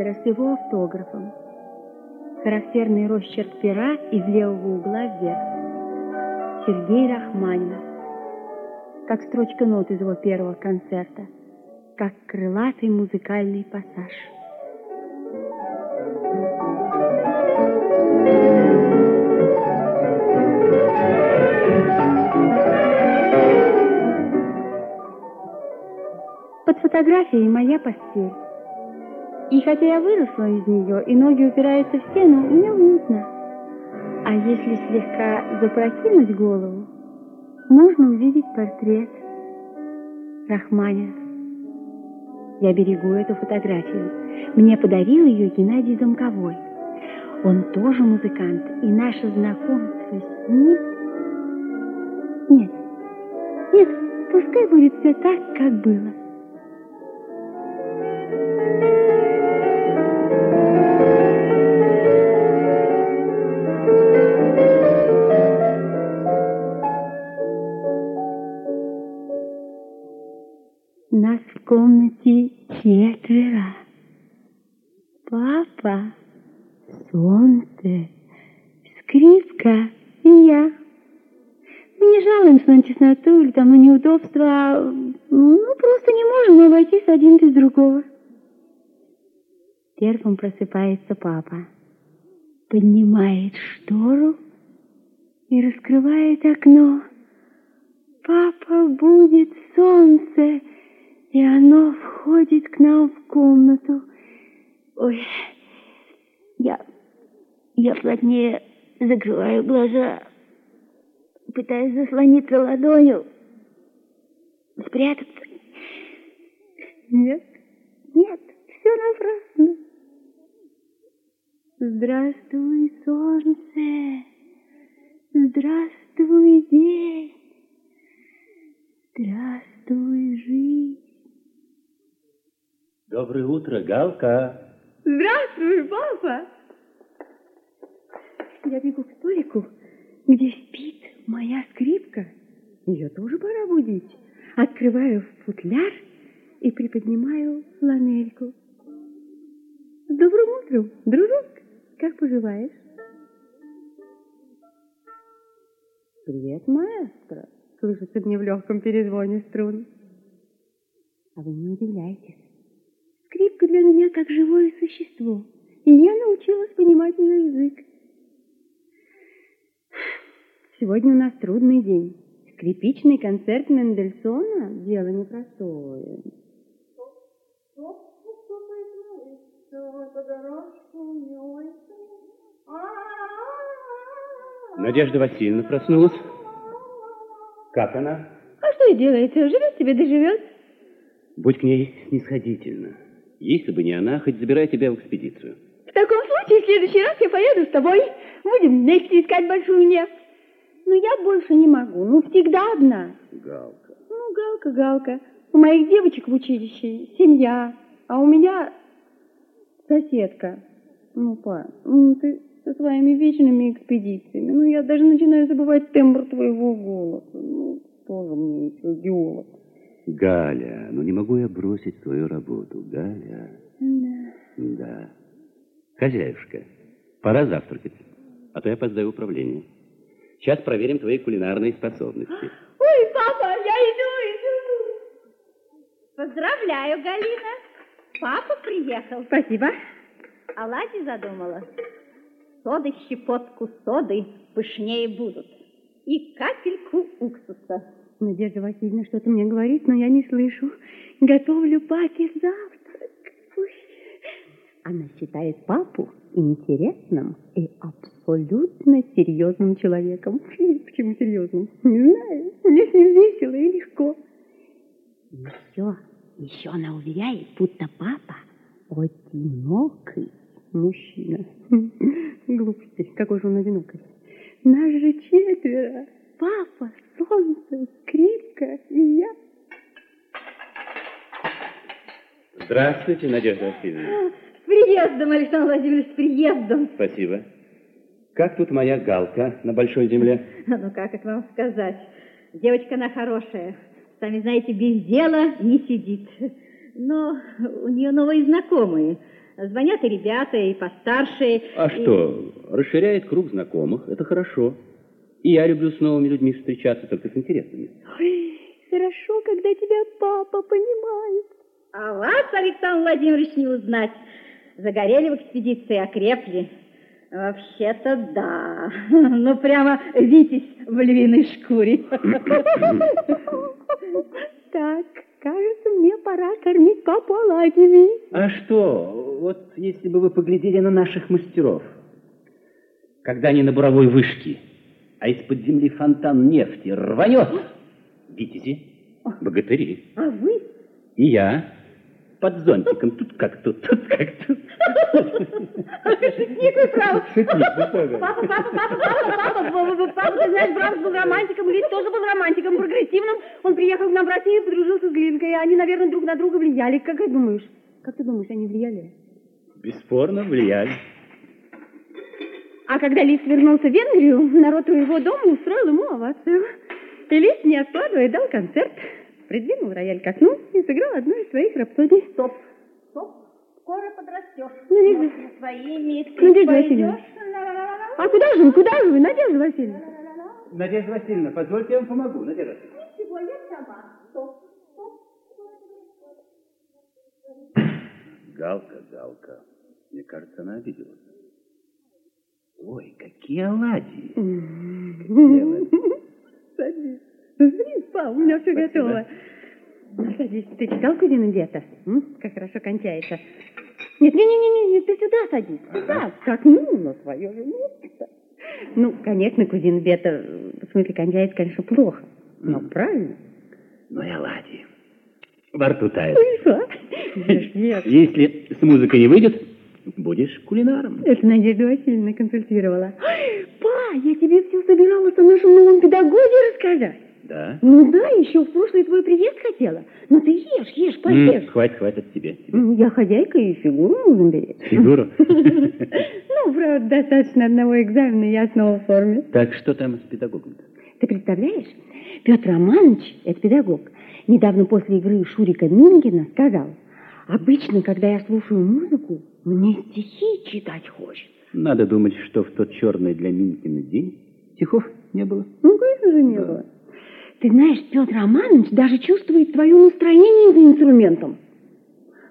композитора с его автографом. Характерный росчерк пера из левого угла вверх. Сергей Рахманинов. Как строчка нот из его первого концерта. Как крылатый музыкальный пассаж. Под фотографией моя постель. И хотя я выросла из нее, и ноги упираются в стену, мне уютно. А если слегка запрокинуть голову, можно увидеть портрет Рахманинов. Я берегу эту фотографию. Мне подарил ее Геннадий Замковой. Он тоже музыкант, и наше знакомство с ним... Нет, нет, пускай будет все так, как было. Папа, поднимает штору и раскрывает окно. Папа будет солнце, и оно входит к нам в комнату. Ой, я, я плотнее закрываю глаза, пытаясь заслониться ладонью, спрятаться. Нет, нет, все напрасно. Здравствуй, солнце, здравствуй, день, здравствуй, жизнь. Доброе утро, Галка. Здравствуй, папа. Я бегу к столику, где спит моя скрипка. Ее тоже пора будить. Открываю футляр и приподнимаю фланельку. Добрым утром, дружок. Как поживаешь? Привет, маэстро. Слышится мне в легком перезвоне струн. А вы не удивляйтесь. Скрипка для меня как живое существо, и я научилась понимать ее язык. Сегодня у нас трудный день. Скрипичный концерт Мендельсона – дело непростое. Надежда Васильевна проснулась. Как она? А что и делается? Живет себе, доживет. Будь к ней снисходительно. Если бы не она, хоть забирай тебя в экспедицию. В таком случае в следующий раз я поеду с тобой. Будем вместе искать большую нефть. Но я больше не могу. Ну, всегда одна. Галка. Ну, Галка, Галка. У моих девочек в училище семья, а у меня соседка. Ну, па, ну ты со своими вечными экспедициями. Ну, я даже начинаю забывать тембр твоего голоса. Ну, тоже мне еще геолог. Галя, ну не могу я бросить свою работу. Галя. Да. Да. Хозяюшка, пора завтракать, а то я опоздаю в управление. Сейчас проверим твои кулинарные способности. Ой, папа, я иду, иду. Поздравляю, Галина. Папа приехал. Спасибо. Оладьи задумала. Соды щепотку соды пышнее будут. И капельку уксуса. Надежда Васильевна что-то мне говорит, но я не слышу. Готовлю папе завтрак. Она считает папу интересным и абсолютно серьезным человеком. Почему серьезным? Не знаю. Мне с ним весело и легко. Еще, еще она уверяет, будто папа одинокий мужчина. Глупости, какой же он одинокий. Нас же четверо. Папа, солнце, скрипка и я. Здравствуйте, Надежда Васильевна. С приездом, Александр Владимирович, с приездом. Спасибо. Как тут моя галка на большой земле? Ну, как это вам сказать? Девочка она хорошая. Сами знаете, без дела не сидит. Но у нее новые знакомые. Звонят и ребята, и постарше. А и... что, расширяет круг знакомых, это хорошо. И я люблю с новыми людьми встречаться, только с интересными. Ой, хорошо, когда тебя папа понимает. А вас, Александр Владимирович, не узнать. Загорели в экспедиции, окрепли. Вообще-то да. Ну, прямо Витязь в львиной шкуре. Так, кажется, мне пора кормить папу оладьями. А что, вот если бы вы поглядели на наших мастеров, когда они на буровой вышке, а из-под земли фонтан нефти рванет, витязи, богатыри. А вы? И я под зонтиком, тут как тут, тут как тут. Шутник прав. Шутник, ну. Папа, папа, папа, папа, папа, папа, папа, ты знаешь, брат был романтиком, и ведь тоже был романтиком, прогрессивным. Он приехал к нам в Россию, подружился с Глинкой, и они, наверное, друг на друга влияли. Как ты думаешь? Как ты думаешь, они влияли? Бесспорно влияли. А когда Лис вернулся в Венгрию, народ у его дома устроил ему овацию. И Лис, не откладывая, дал концерт, придвинул рояль к окну и сыграл одну из своих рапсодий. Стоп, стоп, скоро подрастешь. Надежда, На свои миски Надежда Васильевна. пойдешь. Ла-ла-ла-ла. а куда же вы, куда же вы, Надежда Васильевна? Надежда Васильевна, позвольте, я вам помогу. Надежда Васильевна. Ничего, я сама. Стоп, стоп. Галка, Галка. Мне кажется, она обиделась. Ой, какие оладьи. Какие оладьи. Пап, у меня все Спасибо. готово. Ну, садись. Ты читал «Кузину Бета»? М? Как хорошо кончается. Нет, не, не, не, не, ты сюда садись. Сюда, как ну, на свое же место. Ну, конечно, кузин Бета, в смысле, кончается, конечно, плохо. Но М. правильно. Ну и оладьи. Во рту тает. Ну. Если с музыкой не выйдет, будешь кулинаром. Это Надежда Васильевна консультировала. Па, я тебе все собиралась о нашем новом педагоге рассказать. Да? Ну да, еще в прошлый твой приезд хотела. Ну ты ешь, ешь, поешь. Хватит, хватит тебе. тебе. Я хозяйка и фигуру нужно беречь. Фигуру. Ну, правда, достаточно одного экзамена, я снова в форме. Так что там с педагогом -то? Ты представляешь, Петр Романович, это педагог, недавно после игры Шурика Мингина сказал, обычно, когда я слушаю музыку, мне стихи читать хочется. Надо думать, что в тот черный для Минкина день стихов не было. Ну, конечно же, не было. Ты знаешь, Петр Романович даже чувствует твое настроение за инструментом.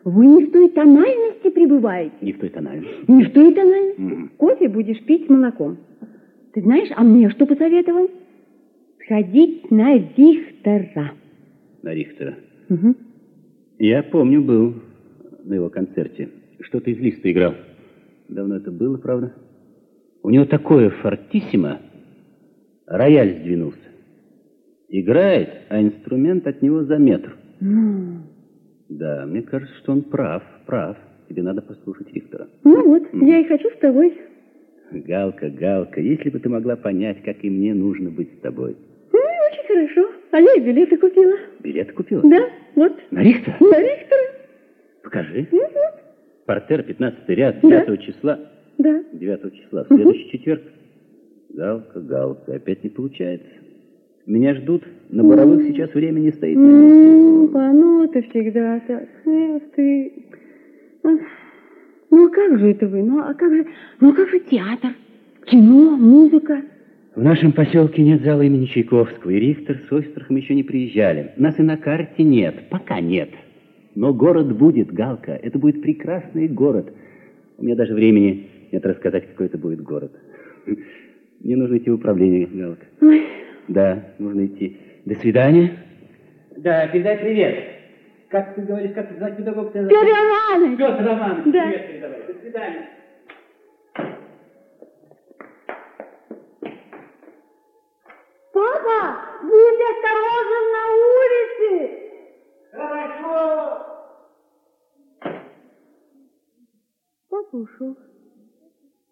Вы не в той тональности пребываете. Не в той тональности. Не в той тональности. Мгм. Кофе будешь пить с молоком. Ты знаешь, а мне что посоветовал? Сходить на Рихтера. На Рихтера. Мгм. Я помню, был на его концерте. Что-то из листа играл. Давно это было, правда? У него такое фортиссимо. Рояль сдвинулся. Играет, а инструмент от него за метр. Ну, Да, мне кажется, что он прав, прав. Тебе надо послушать Рихтера. ну вот, я и хочу с тобой. Галка, Галка, если бы ты могла понять, как и мне нужно быть с тобой. Ну, очень хорошо. А я и билеты купила. Билет купила? Да, вот. На Рихтера? На Рихтера. Покажи. Ну, вот. Портер, 15 ряд, Да. 9 числа. Да. 9 числа, в следующий четверг. Галка, Галка, опять не получается. Меня ждут, на боровых сейчас время не стоит на месте. Ну, ну ты всегда так. Эх ты. Ну, а как же это вы? Ну, а как же, ну, а как же театр, кино, музыка? В нашем поселке нет зала имени Чайковского, и Рихтер с Ойстрахом еще не приезжали. Нас и на карте нет, пока нет. Но город будет, Галка, это будет прекрасный город. У меня даже времени нет рассказать, какой это будет город. Мне нужно идти в управление, Галка. Ой, Да, нужно идти. До свидания. Да, передай привет. Как ты говоришь, как звать педагог? Петр Иванович! Петр Романович, Да. привет передавай. До свидания. Папа, будь осторожен на улице! Хорошо. Папа ушел.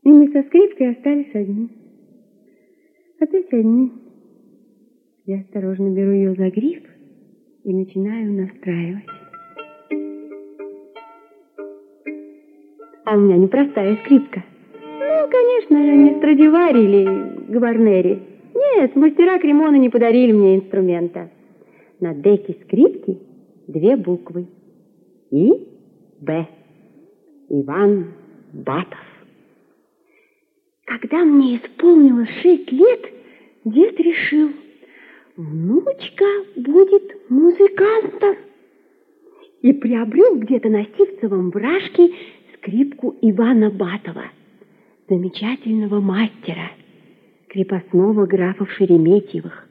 И мы со скрипкой остались одни. Опять одни. Я осторожно беру ее за гриф и начинаю настраивать. А у меня непростая скрипка. Ну, конечно же, не Страдивари или Гварнери. Нет, мастера Кремона не подарили мне инструмента. На деке скрипки две буквы. И, Б. Иван Батов. Когда мне исполнилось шесть лет, дед решил, внучка будет музыкантом. И приобрел где-то на Сивцевом вражке скрипку Ивана Батова, замечательного мастера, крепостного графа Шереметьевых,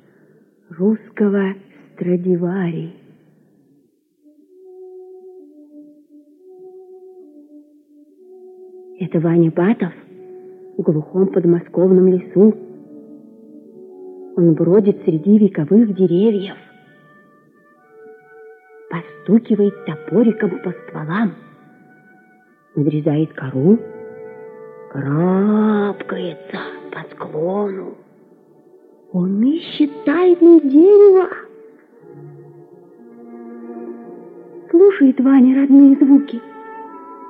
русского Страдивари. Это Ваня Батов в глухом подмосковном лесу. Он бродит среди вековых деревьев, постукивает топориком по стволам, надрезает кору, карабкается по склону. Он ищет тайны дерева. Слушает Ваня родные звуки,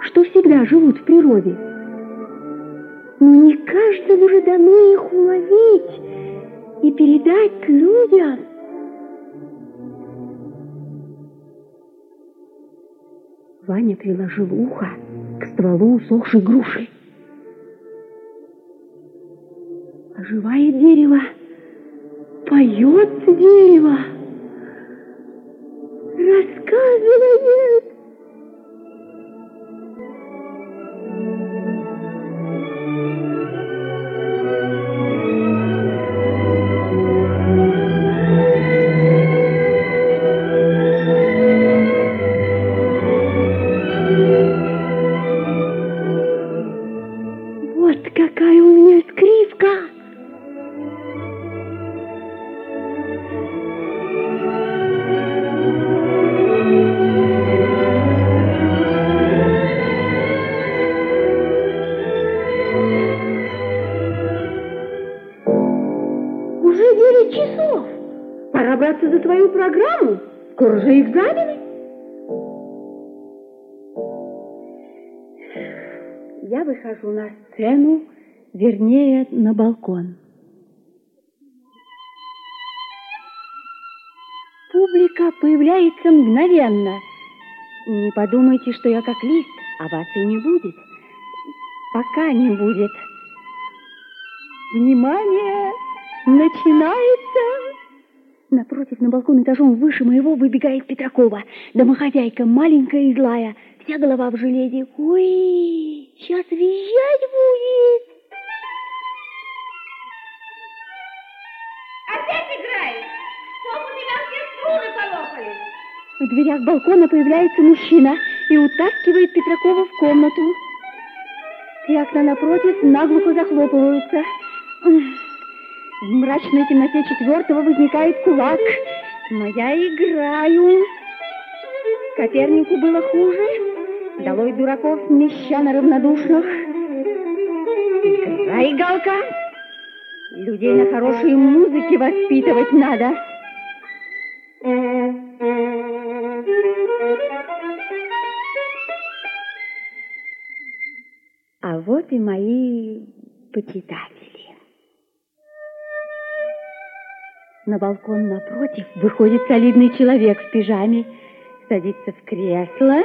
что всегда живут в природе. Но не каждому же дано их уловить и передать людям. Ваня приложил ухо к стволу усохшей груши. Оживает дерево, поет дерево, рассказывает. Подумайте, что я как лист, оваций не будет. Пока не будет. Внимание! Начинается! Напротив, на балкон этажом выше моего выбегает Петракова. Домохозяйка, маленькая и злая, вся голова в железе. Ой, сейчас визжать будет. Опять играешь? Чтоб у тебя все струны полопались. В дверях балкона появляется мужчина и утаскивает Петракова в комнату. И окна напротив наглухо захлопываются. В мрачной темноте четвертого возникает кулак. Но я играю. Копернику было хуже. Долой дураков, мещан равнодушных. Играй, Галка. Людей на хорошей музыке воспитывать надо. Вот и мои почитатели. На балкон напротив выходит солидный человек в пижаме, садится в кресло,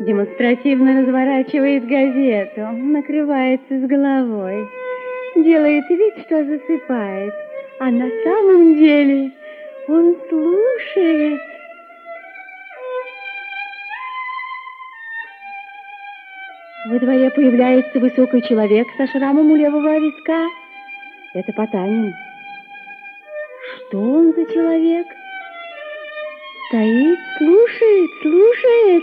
демонстративно разворачивает газету, накрывается с головой, делает вид, что засыпает, а на самом деле он слушает. Во дворе появляется высокий человек со шрамом у левого виска. Это Потанин. Что он за человек? Стоит, слушает, слушает.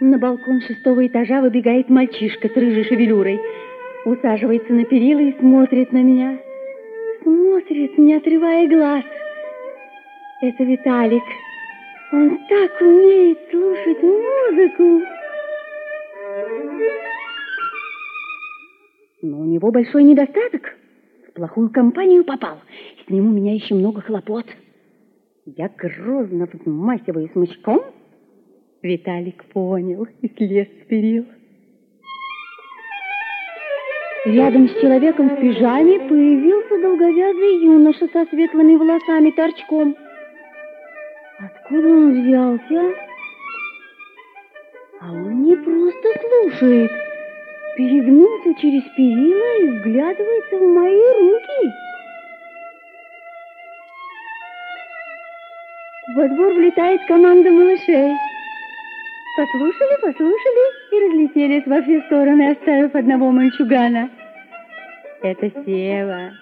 На балкон шестого этажа выбегает мальчишка с рыжей шевелюрой. Усаживается на перила и смотрит на меня. Смотрит, не отрывая глаз. Это Виталик. Он так умеет слушать музыку. Но у него большой недостаток. В плохую компанию попал. С ним у меня еще много хлопот. Я грозно взмахиваю смычком, Виталик понял и слез с перил. Рядом с человеком в пижаме появился долговязый юноша со светлыми волосами торчком. Откуда он взялся? А он не просто слушает, перегнулся через перила и вглядывается в мои руки. Во двор влетает команда малышей. Послушали, послушали и разлетелись во все стороны, оставив одного мальчугана. Это Сева,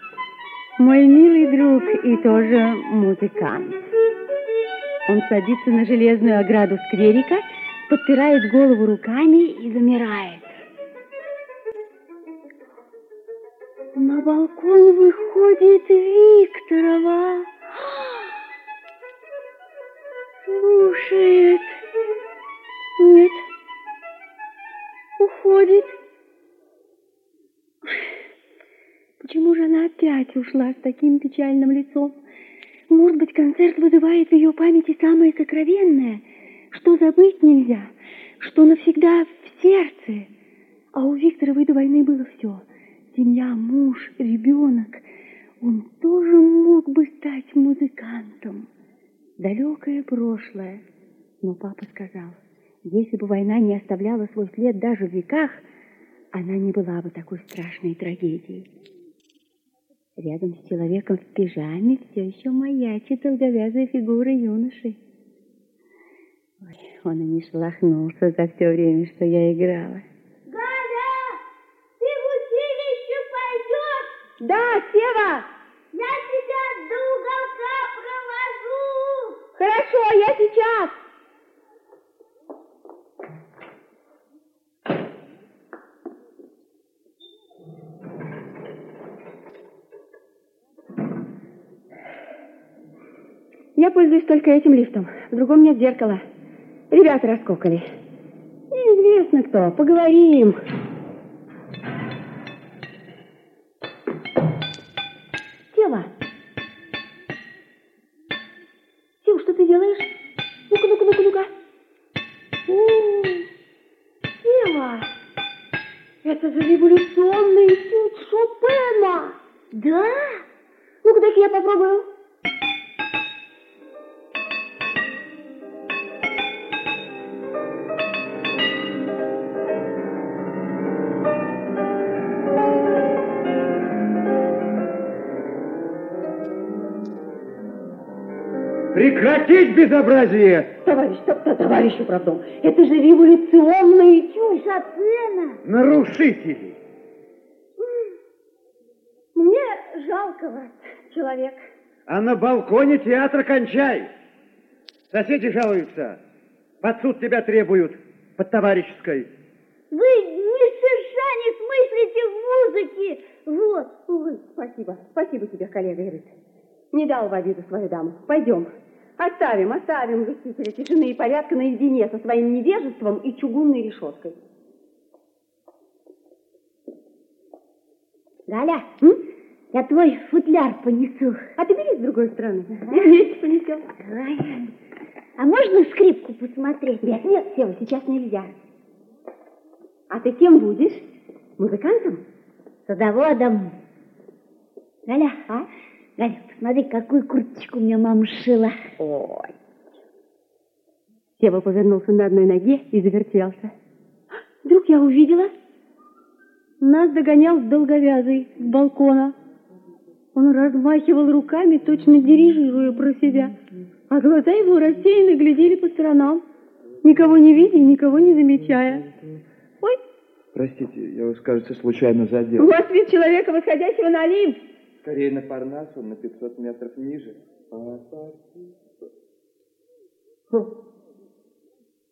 мой милый друг и тоже музыкант. Он садится на железную ограду скверика, подпирает голову руками и замирает. На балкон выходит Викторова. Слушает. Нет. Уходит. Почему же она опять ушла с таким печальным лицом? Может быть, концерт вызывает в ее памяти самое сокровенное, что забыть нельзя, что навсегда в сердце. А у Викторовой до войны было все. Семья, муж, ребенок. Он тоже мог бы стать музыкантом. Далекое прошлое. Но папа сказал, если бы война не оставляла свой след даже в веках, она не была бы такой страшной трагедией. Рядом с человеком в пижаме все еще маячит долговязая фигура юноши. Ой, он и не шелохнулся за все время, что я играла. Галя, ты в училище пойдешь? Да, Сева! Я тебя до уголка провожу. Хорошо, я сейчас! Я пользуюсь только этим лифтом. В другом нет зеркала. Ребята раскокали. Неизвестно кто. Поговорим. Прекратить безобразие! Товарищ, товарищ управдом, это же революционный этюд Шопена! Нарушители! Мне жалко вас, человек. А на балконе театра кончай! Соседи жалуются. Под суд тебя требуют. Под товарищеской. Вы ни соверша не смыслите в музыке. Вот. Увы, спасибо. Спасибо тебе, коллега Ирыт. Не дал в обиду свою даму. Пойдем. Оставим, оставим властителя тишины и порядка наедине со своим невежеством и чугунной решеткой. Галя, М? я твой футляр понесу. А ты бери с другой стороны. И вместе понесем. Ой. А можно скрипку посмотреть? Нет, нет, Сева, сейчас нельзя. А ты кем будешь? Музыкантом? Садоводом. Галя, а? Галя, посмотри, какую курточку мне мама сшила. Ой. Сева повернулся на одной ноге и завертелся. Вдруг я увидела? Нас догонял долговязый с балкона. Он размахивал руками, точно дирижируя про себя. А глаза его рассеянно глядели по сторонам, никого не видя и никого не замечая. Ой, Простите, я вас, кажется, случайно у задел. вас вид человека, восходящего на Олимп. Скорее на Парнас, он на 500 метров ниже. А.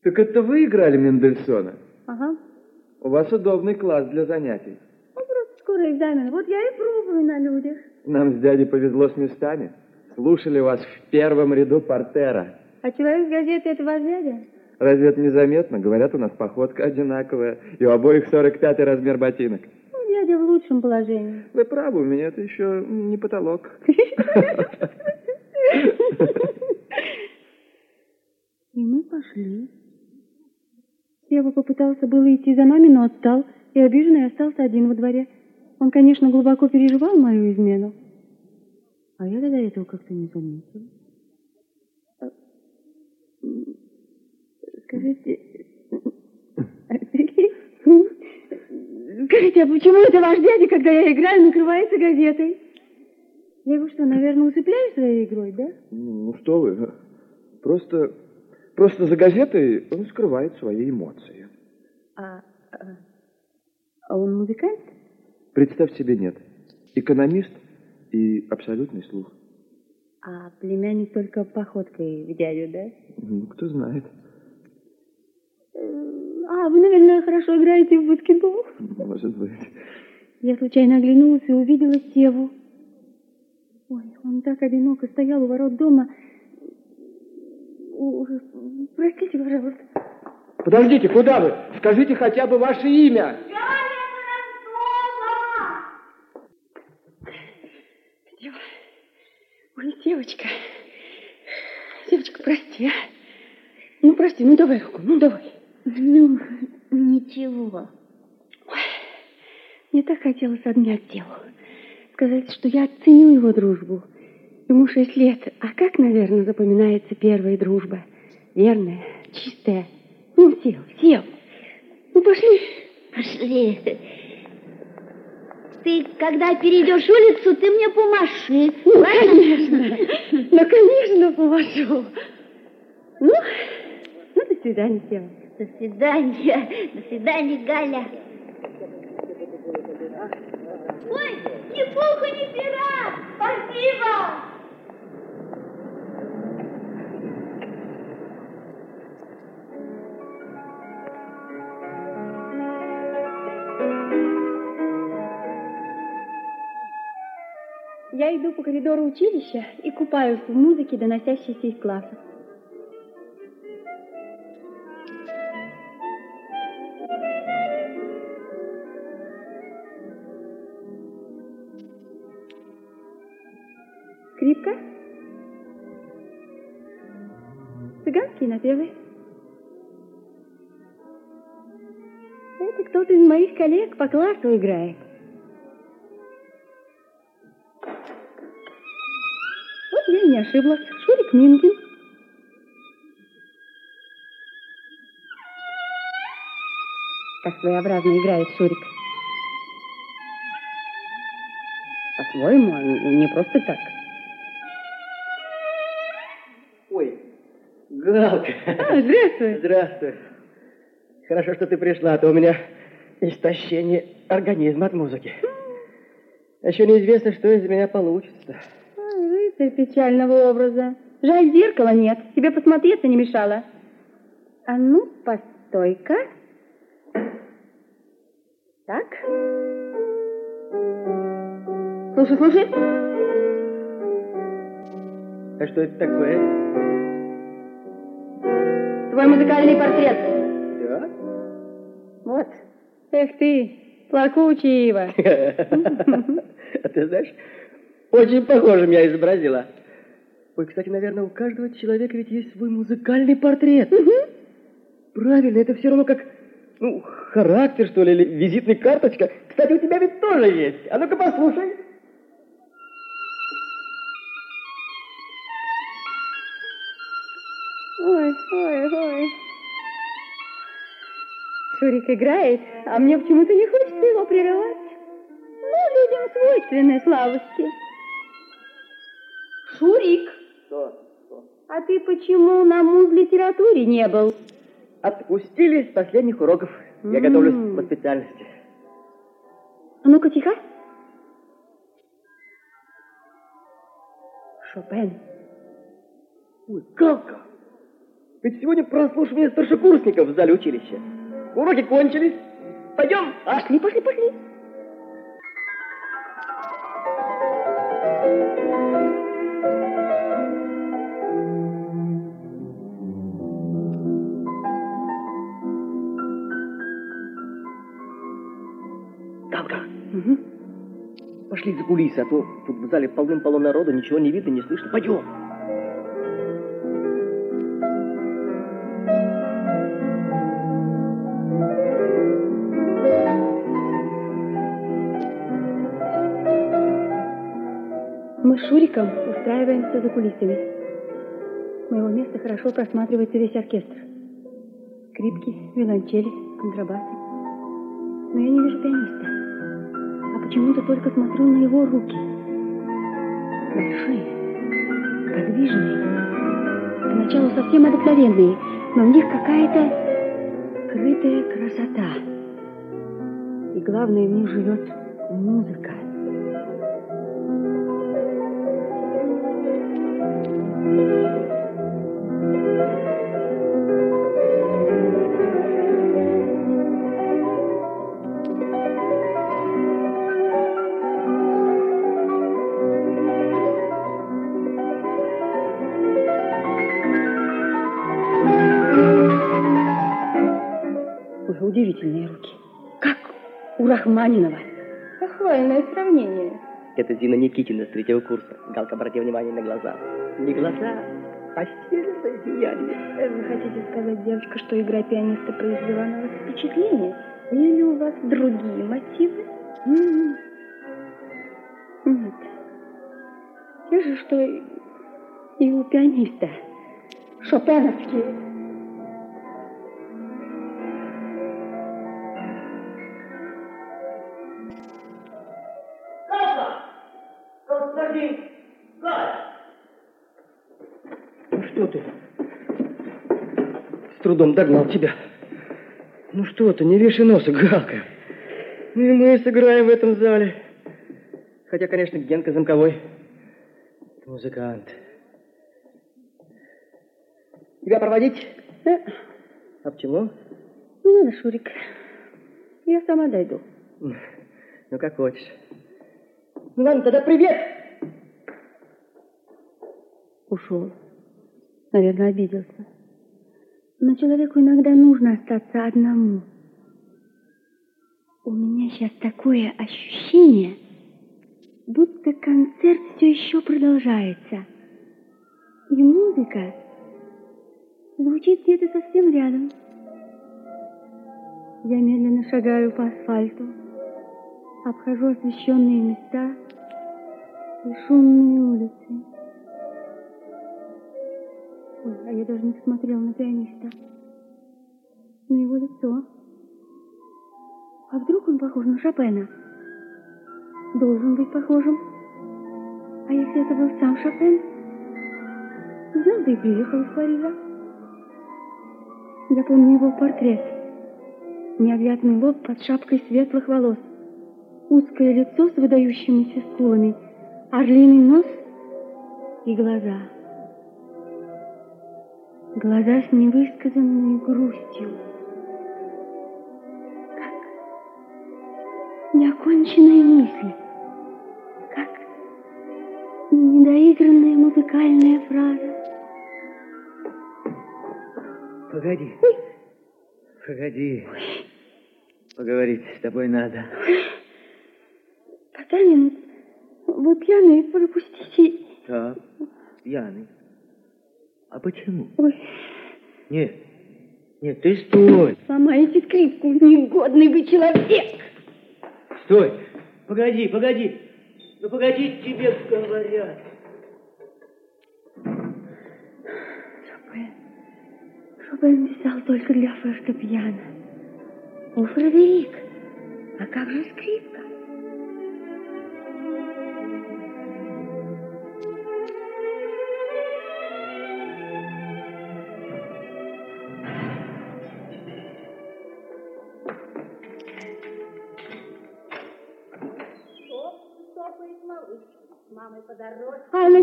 Так это вы играли Мендельсона? Ага. У вас удобный класс для занятий. Ну, просто скоро экзамен. Вот я и пробую на людях. Нам с дядей повезло с местами. Слушали вас в первом ряду портера. А человек с газеты — это ваш дядя? Разве это незаметно? Говорят, у нас походка одинаковая. И у обоих 45 размер ботинок. Ну, дядя в лучшем положении. Вы правы, у меня это еще не потолок. И мы пошли. Сева попытался было идти за нами, но отстал, и обиженный остался один во дворе. Он, конечно, глубоко переживал мою измену. А я до этого как-то не заметила. А, м, Скажите... А почему это ваш дядя, когда я играю, накрывается газетой? Я его что, наверное, усыпляю своей игрой, да? Ну что вы, просто, просто за газетой он скрывает свои эмоции. А, а, а он музыкант? Представь себе, нет. Экономист и абсолютный слух. А племянник только походкой в дядю, да? Ну, кто знает. А, вы, наверное, хорошо играете в баскетбол? Может быть. Я случайно оглянулась и увидела Севу. Ой, он так одиноко стоял у ворот дома. Простите, пожалуйста. Подождите, куда вы? Скажите хотя бы ваше имя. Сева. Ой, девочка. Девочка, прости, а. Ну, прости, ну давай руку, ну давай. Ну, ничего. Мне так хотелось обнять Севу. Сказать, что я ценю его дружбу. Ему шесть лет, а как, наверное, запоминается первая дружба? Верная, чистая. Ну, Сев, Сев. Ну, пошли. Пошли. Ты, когда перейдешь улицу, ты мне помаши. Ну, конечно. Ну, конечно, помашу. Ну, ну, до свидания, Сева. До свидания. До свидания, Галя. Ой, ни пуха, ни пера. Спасибо. Я иду по коридору училища и купаюсь в музыке, доносящейся из класса. Коллег по классу играет. Вот я не ошиблась. Шурик Минкин. Как своеобразно играет Шурик. По-своему, он не просто так. Ой, Галка. А, здравствуй. Здравствуй. Хорошо, что ты пришла, а то у меня истощение организма от музыки. Еще неизвестно, что из меня получится. Рыцарь печального образа. Жаль, зеркала нет. Тебе посмотреться не мешало. А ну, постой-ка. Так. Слушай, слушай. А что это такое? Твой музыкальный портрет. Да? Вот. Эх ты, плакучий Ива. А ты знаешь, очень похоже меня изобразила. Ой, кстати, наверное, у каждого человека ведь есть свой музыкальный портрет. Правильно, это все равно как, ну, характер, что ли, или визитная карточка. Кстати, у тебя ведь тоже есть. А ну-ка послушай. Шурик играет, а мне почему-то не хочется его прерывать. Ну, людям свойственны слабости. Шурик, Что? а ты почему на муз-литературе не был? Отпустили с последних уроков. Я М. готовлюсь по специальности. А ну-ка, тихо. Шопен. Ой, Галка! Ведь сегодня прослушивание старшекурсников в зале училища. Уроки кончились. Пойдем, а? Пошли, пошли, пошли. Галка, пошли за кулисы, а то тут в зале полным-полно народу, ничего не видно, не слышно. Пойдем. С Шуриком устраиваемся за кулисами. С моего места хорошо просматривается весь оркестр. Скрипки, виолончели, контрабасы. Но я не вижу пианиста. А почему-то только смотрю на его руки. Большие, подвижные. Поначалу совсем обыкновенные, но в них какая-то скрытая красота. И главное, в них живет музыка. У Рахманинова. Похвальное сравнение. Это Зина Никитина с третьего курса. Галка, обрати внимание на глаза. Не глаза, а сильное сияние. Э, Вы хотите сказать, девочка, что игра пианиста произвела на вас впечатление? Или у вас другие мотивы? Нет. Те же, что и- и у пианиста. Шопеновские. Трудом догнал тебя. Ну что ты, не вешай носа, Галка. Ну и мы сыграем в этом зале. Хотя, конечно, Генка Замковой музыкант. Тебя проводить? Э, А почему? Не надо, Шурик. Я сама дойду. Ну, как хочешь. Ну ладно, тогда привет! Ушел. Наверное, обиделся. Но человеку иногда нужно остаться одному. У меня сейчас такое ощущение, будто концерт все еще продолжается. И музыка звучит где-то совсем рядом. Я медленно шагаю по асфальту, обхожу освещенные места и шумные улицы. Ой, а я даже не посмотрела на пианиста. На его лицо. А вдруг он похож на Шопена? Должен быть похожим. А если это был сам Шопен? Взял да и приехал из Парижа. Я помню его портрет. Необъятный лоб под шапкой светлых волос. Узкое лицо с выдающимися скулами. Орлиный нос и глаза. Глаза с невысказанной грустью. Как неоконченные мысли. Как недоигранная музыкальная фраза. Погоди. Погоди. Поговорить с тобой надо. Потанин, вы пьяные, пропустите. Так, пьяный. А почему? Ой, Нет, нет, ты стой. сломаете скрипку, негодный вы человек. Стой. Погоди, погоди. Ну погоди, тебе говорят. Шопен. Шопен писал только для фортепиано. О, Фредерик, а как же скрипка?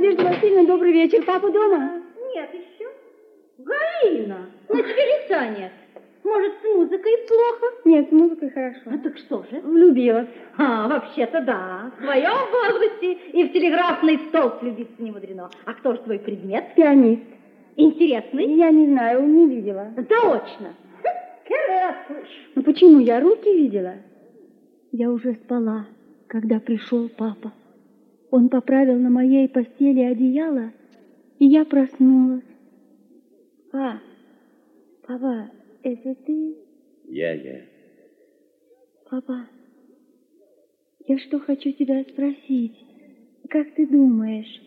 Надежда Васильевна, добрый вечер. Папа дома? Нет еще. Галина, на тебе лица нет. Может, с музыкой плохо? Нет, с музыкой хорошо. А так что же? Влюбилась. А, вообще-то да. В твоем возрасте и в телеграфный столб влюбиться не мудрено. А кто же твой предмет? Пианист. Интересный? Я не знаю, не видела. Заочно. Кереслыш. Ну почему я руки видела? Я уже спала, когда пришел папа. Он поправил на моей постели одеяло, и я проснулась. Па, папа, это ты? Я, я. Папа, я что хочу тебя спросить. Как ты думаешь,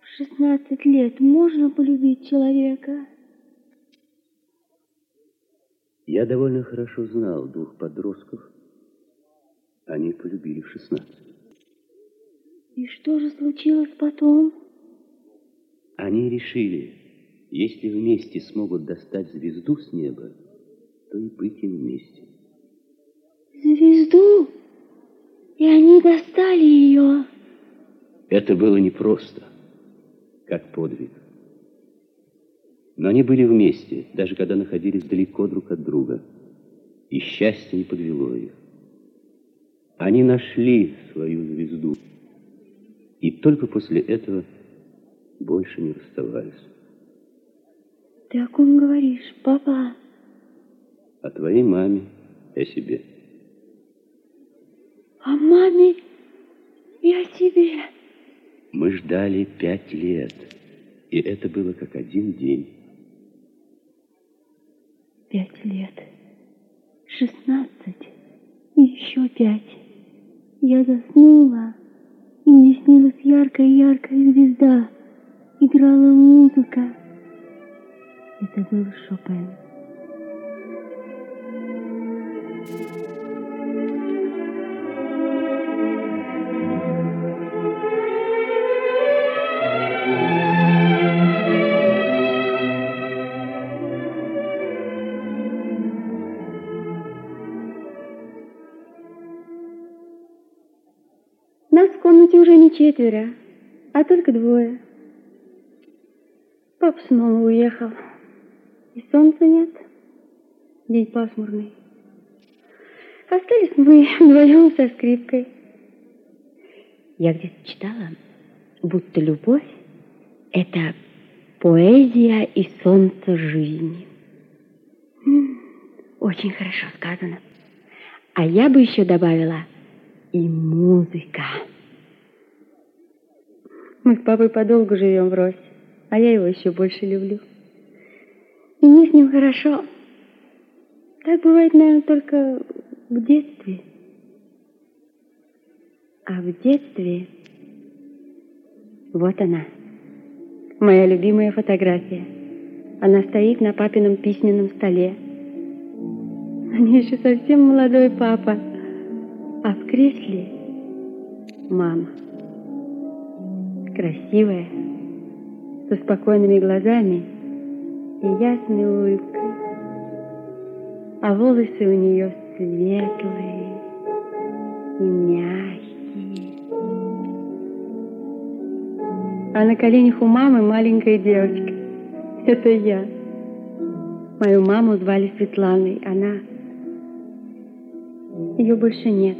в 16 лет можно полюбить человека? Я довольно хорошо знал двух подростков. Они полюбили в 16. И что же случилось потом? Они решили, если вместе смогут достать звезду с неба, то и быть им вместе. Звезду? И они достали ее. Это было непросто, как подвиг. Но они были вместе, даже когда находились далеко друг от друга. И счастье не подвело их. Они нашли свою звезду. И только после этого больше не расставались. Ты о ком говоришь, папа? О твоей маме и о себе. О маме и о себе. Мы ждали пять лет, и это было как один день. Пять лет. Шестнадцать. Еще пять. Я заснула, и мне снилась яркая-яркая звезда. Играла музыка. Это был Шопен. Нас в комнате уже не четверо, а только двое. Папа снова уехал. И солнца нет. День пасмурный. Остались мы вдвоем со скрипкой. Я где-то читала, будто любовь — это поэзия и солнце жизни. Очень хорошо сказано. А я бы еще добавила и музыка. Мы с папой подолгу живем врозь, а я его еще больше люблю. И мне с ним хорошо. Так бывает, наверное, только в детстве. А в детстве... Вот она, моя любимая фотография. Она стоит на папином письменном столе. Ней еще совсем молодой папа. А в кресле мама. Красивая, со спокойными глазами и ясной улыбкой. А волосы у нее светлые и мягкие. А на коленях у мамы маленькая девочка. Это я. Мою маму звали Светланой. Она... Ее больше нет.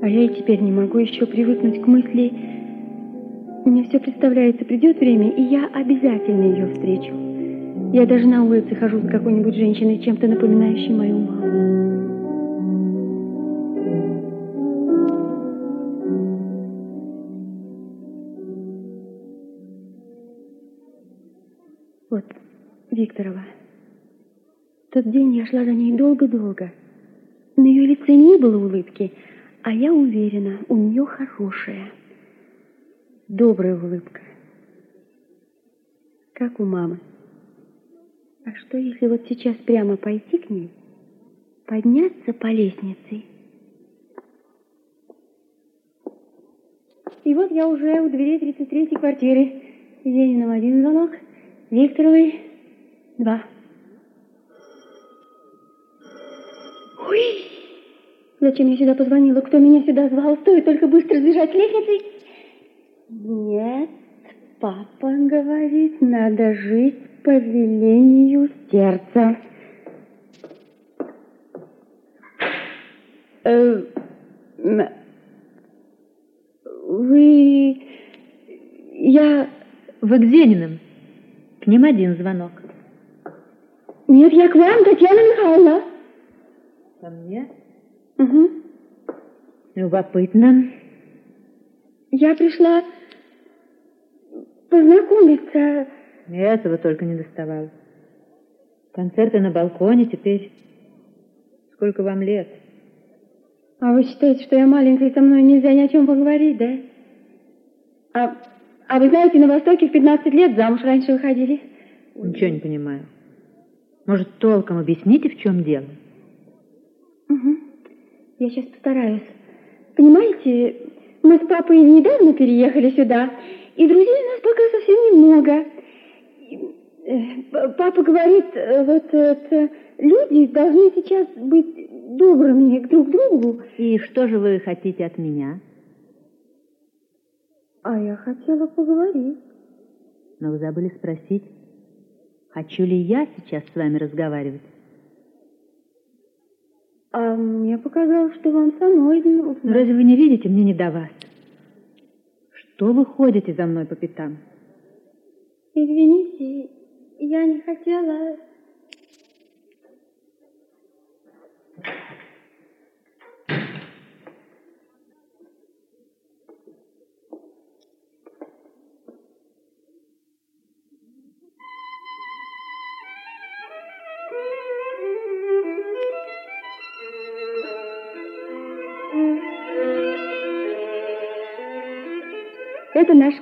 А я и теперь не могу еще привыкнуть к мысли... Мне все представляется, придет время, и я обязательно ее встречу. Я даже на улице хожу с какой-нибудь женщиной, чем-то напоминающей мою маму. Вот, Викторова. В тот день я шла за ней долго-долго. На ее лице не было улыбки, а я уверена, у нее хорошая, добрая улыбка. Как у мамы. А что, если вот сейчас прямо пойти к ней, подняться по лестнице? И вот я уже у дверей 33-й квартиры. Зениным один звонок, Викторовой два. Ой, Зачем я сюда позвонила? Кто меня сюда звал? Стоит только быстро сбежать с лестницы. Нет, папа говорит, надо жить по велению сердца. Э, вы... Я... Вы к Зениным? К ним один звонок. Нет, я к вам, Татьяна Михайловна. Ко мне? Угу. Любопытно. Я пришла познакомиться. Этого только не доставало. Концерты на балконе теперь. Сколько вам лет? А вы считаете, что я маленькая, и со мной нельзя ни о чем поговорить, да? А, а вы знаете, на Востоке в 15 лет замуж раньше выходили. Ничего не понимаю. Может, толком объясните, в чем дело? Я сейчас постараюсь. Понимаете, мы с папой недавно переехали сюда, и друзей у нас пока совсем немного. Э, папа говорит, э, вот это, люди должны сейчас быть добрыми друг к другу. И что же вы хотите от меня? А я хотела поговорить. Но вы забыли спросить, хочу ли я сейчас с вами разговаривать? А мне показалось, что вам самой нужно. Ну, разве вы не видите, мне не до вас? Что вы ходите за мной по пятам? Извините, я не хотела...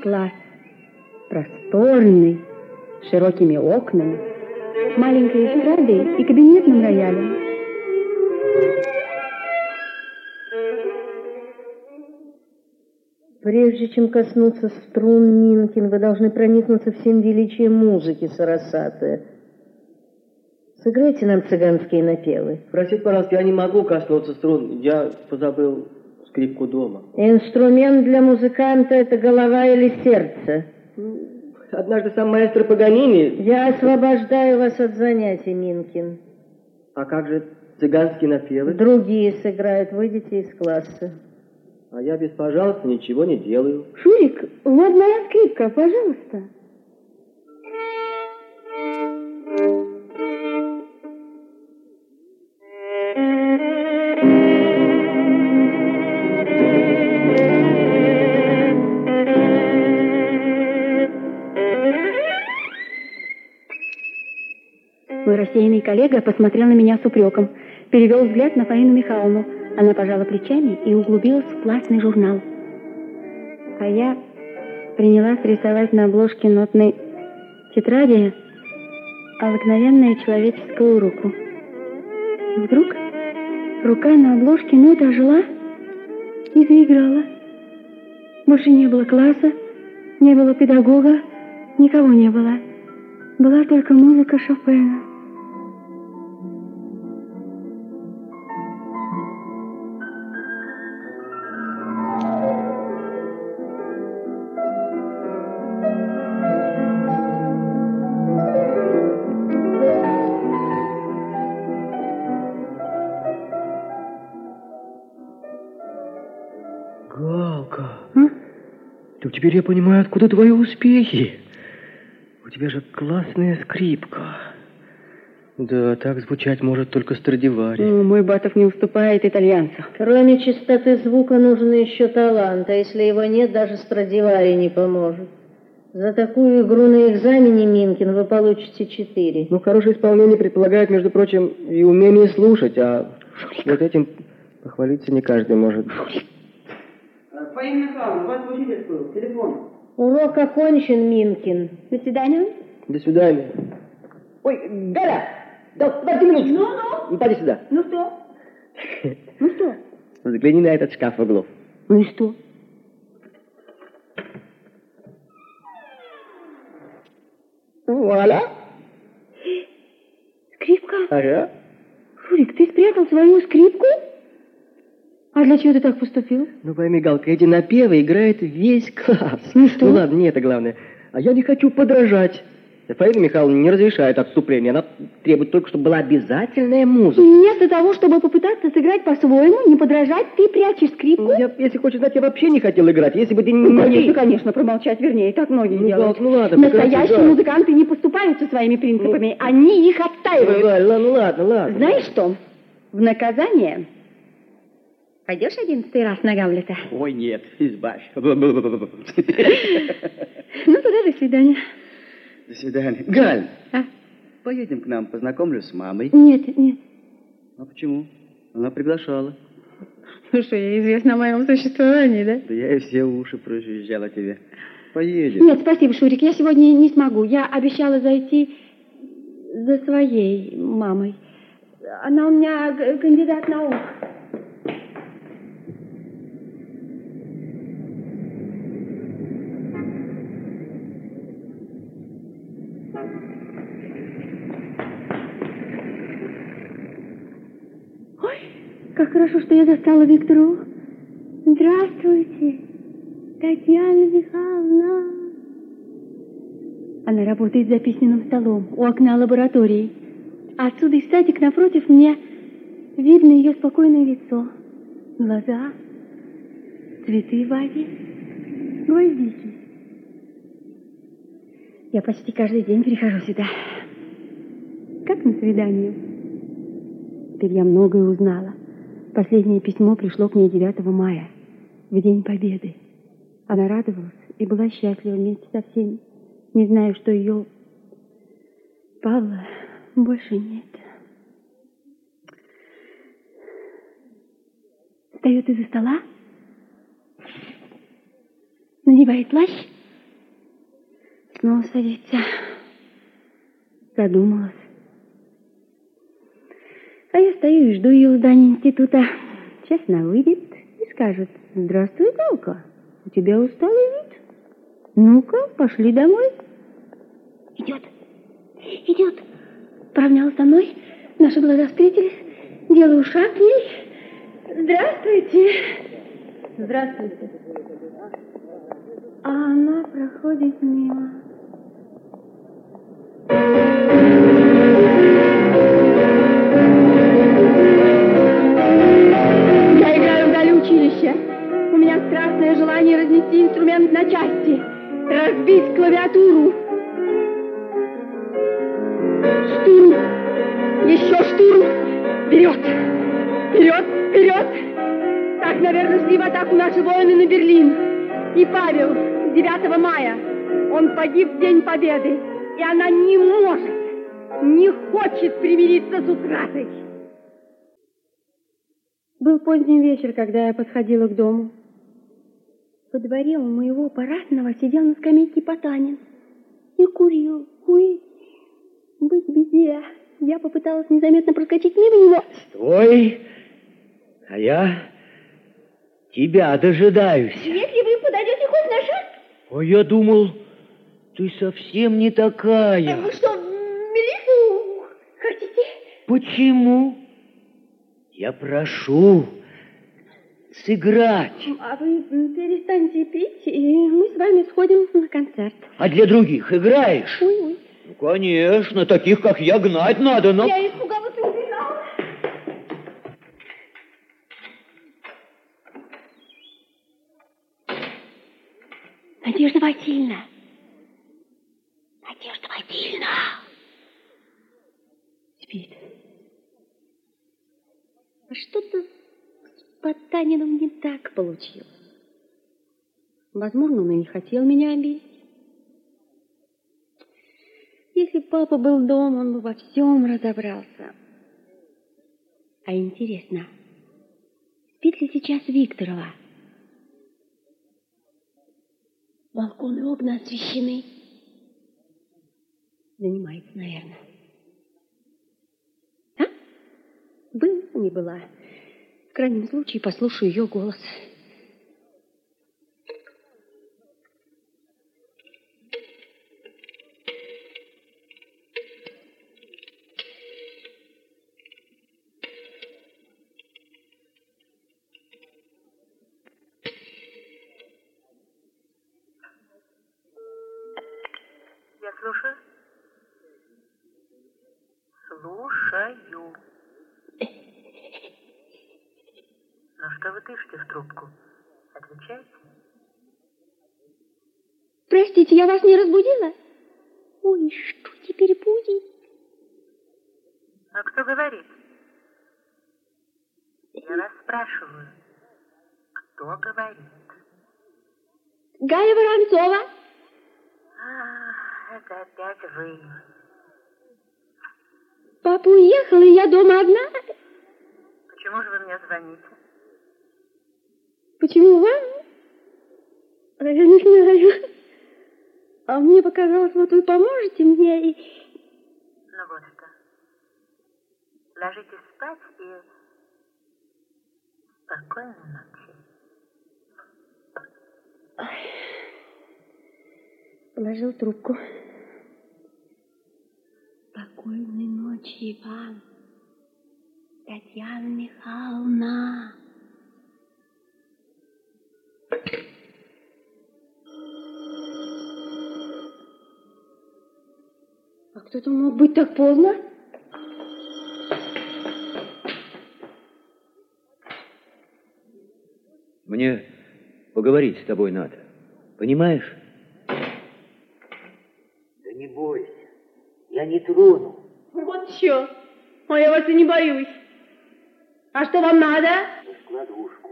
класс. Просторный, с широкими окнами, маленькой эстрадой и кабинетным роялем. Прежде чем коснуться струн, Минкин, вы должны проникнуться всем величием музыки Сарасаты. Сыграйте нам цыганские напевы. Простите, пожалуйста, я не могу коснуться струн. Я позабыл скрипку дома. Инструмент для музыканта — это голова или сердце? Однажды сам маэстро Паганини... Я освобождаю вас от занятий, Минкин. А как же цыганские напевы? Другие сыграют, выйдите из класса. А я без пожалуйста ничего не делаю. Шурик, моя скрипка, пожалуйста. Рассеянный коллега посмотрел на меня с упреком, перевел взгляд на Фаину Михайловну. Она пожала плечами и углубилась в классный журнал. А я принялась рисовать на обложке нотной тетради обыкновенную человеческую руку. Вдруг рука на обложке ноты ожила и заиграла. Больше не было класса, не было педагога, никого не было. Была только музыка Шопена. Теперь я понимаю, откуда твои успехи. У тебя же классная скрипка. Да, так звучать может только Страдивари. Ну, мой Батов не уступает итальянцу. Кроме чистоты звука нужен еще талант, а если его нет, даже Страдивари не поможет. За такую игру на экзамене, Минкин, вы получите четыре. Ну, хорошее исполнение предполагает, между прочим, и умение слушать, а вот этим похвалиться не каждый может. Фаина Михайловна, у вас в учительскую, телефон. Урок окончен, Минкин. До свидания. До свидания. Ой, Галя, да, подожди минуточку. Ну, ну. Поди сюда. Ну что? Ну что? Взгляни на этот шкаф в углу. Ну и что? Вуаля. Скрипка? Ага. Шурик, ты спрятал свою скрипку? А для чего ты так поступил? Ну пойми, Галка, эти напевы играет весь класс. Ну что? Ну ладно, не это главное. А я не хочу подражать. Фаина Михайловна не разрешает отступления. Она требует только, чтобы была обязательная музыка. Вместо того, чтобы попытаться сыграть по-своему, не подражать, ты прячешь скрипку? Ну, я, если хочешь знать, я вообще не хотел играть. Если бы ты не... Ну, конечно, конечно, промолчать, вернее, так многие Ну, делают. Ну ладно, Настоящие прекрати, да. музыканты не поступают со своими принципами, они их Ну, отстаивают. Галь, ну ладно, ладно. Знаешь что? В наказание пойдешь одиннадцатый раз на Гамлета? Ой, нет, избавь. Ну, тогда до свидания. До свидания. Галь, А? поедем к нам, познакомлюсь с мамой. Нет, нет. А почему? Она приглашала. Ну что, ей известно о моем существовании, да? Да я и все уши прожужжал о тебе. Поедем. Нет, спасибо, Шурик, я сегодня не смогу. Я обещала зайти за своей мамой. Она у меня кандидат наук. Ой, как хорошо, что я застала Виктору. Здравствуйте, Татьяна Михайловна. Она работает за письменным столом у окна лаборатории. Отсюда из садик напротив мне видно ее спокойное лицо, глаза, цветы в вазе, гвоздики. Я почти каждый день прихожу сюда. Как на свидание. Теперь я многое узнала. Последнее письмо пришло к ней 9 мая, в День Победы. Она радовалась и была счастлива вместе со всеми. Не знаю, что ее Павла больше нет. Встает из-за стола, надевает плащ, снова садится, задумалась. А я стою и жду ее в здании института. Она выйдет и скажет, здравствуй, Галка, у тебя усталый вид. Ну-ка, пошли домой. Идет, идет. Поравнялась со мной, наши глаза встретились, делаю шаг к ней. Здравствуйте. Здравствуйте. А она проходит мимо. Желание разнести инструмент на части, разбить клавиатуру. Штурм! Еще штурм! Вперед! Вперед! Вперед! Так, наверное, шли в атаку наши воины на Берлин. И Павел 9 мая. Он погиб в День Победы. И она не может, не хочет примириться с утратой. Был поздний вечер, когда я подходила к дому. Во дворе у моего парадного сидел на скамейке Потанин и курил. Ой, быть беде. Я попыталась незаметно проскочить мимо него. Стой! А я тебя дожидаюсь. Если вы подойдете хоть на шаг, А я думал, ты совсем не такая. вы что, милицию хотите? Почему? Я прошу сыграть. А вы перестаньте пить, и мы с вами сходим на концерт. А для других играешь? Ой, ой. Ну, конечно, таких, как я, гнать надо, но... Я испугалась и убежала. Надежда Васильевна. Надежда Васильевна. Спит. А что-то с Потаниным не так получилось. Возможно, он и не хотел меня обидеть. Если папа был дома, он бы во всем разобрался. А интересно, спит ли сейчас Викторова? Балконы окна освещены. Занимается, наверное. А? Была, не была. В крайнем случае послушаю ее голос. Это опять вы. Папа уехал, и я дома одна. Почему же вы мне звоните? Почему вам? Я не знаю. А мне показалось, вот вы поможете мне и... Ну вот что. Ложитесь спать и спокойной ночи. Положил трубку. Спокойной ночи вам, Татьяна Михайловна. А кто там мог быть так поздно? Мне поговорить с тобой надо. Понимаешь? Да не бойся, я не трону. Вот что. А я вас и не боюсь. А что вам надо? Раскладушку.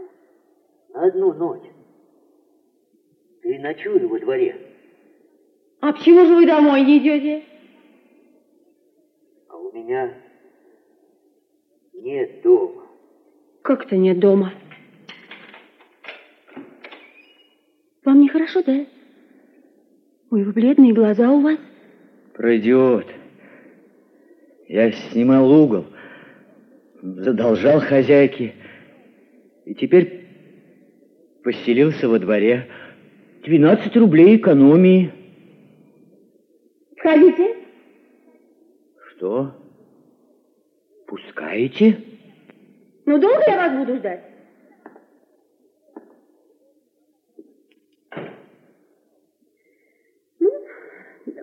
На одну ночь. Переночую во дворе. А почему же вы домой не идете? А у меня нет дома. Как-то нет дома. Вам нехорошо, да? Ой, вы бледные глаза у вас. Пройдет. Я снимал угол, задолжал хозяйке, и теперь поселился во дворе. 12 рублей экономии. Входите. Что? Пускаете? Ну, долго я вас буду ждать? Ну,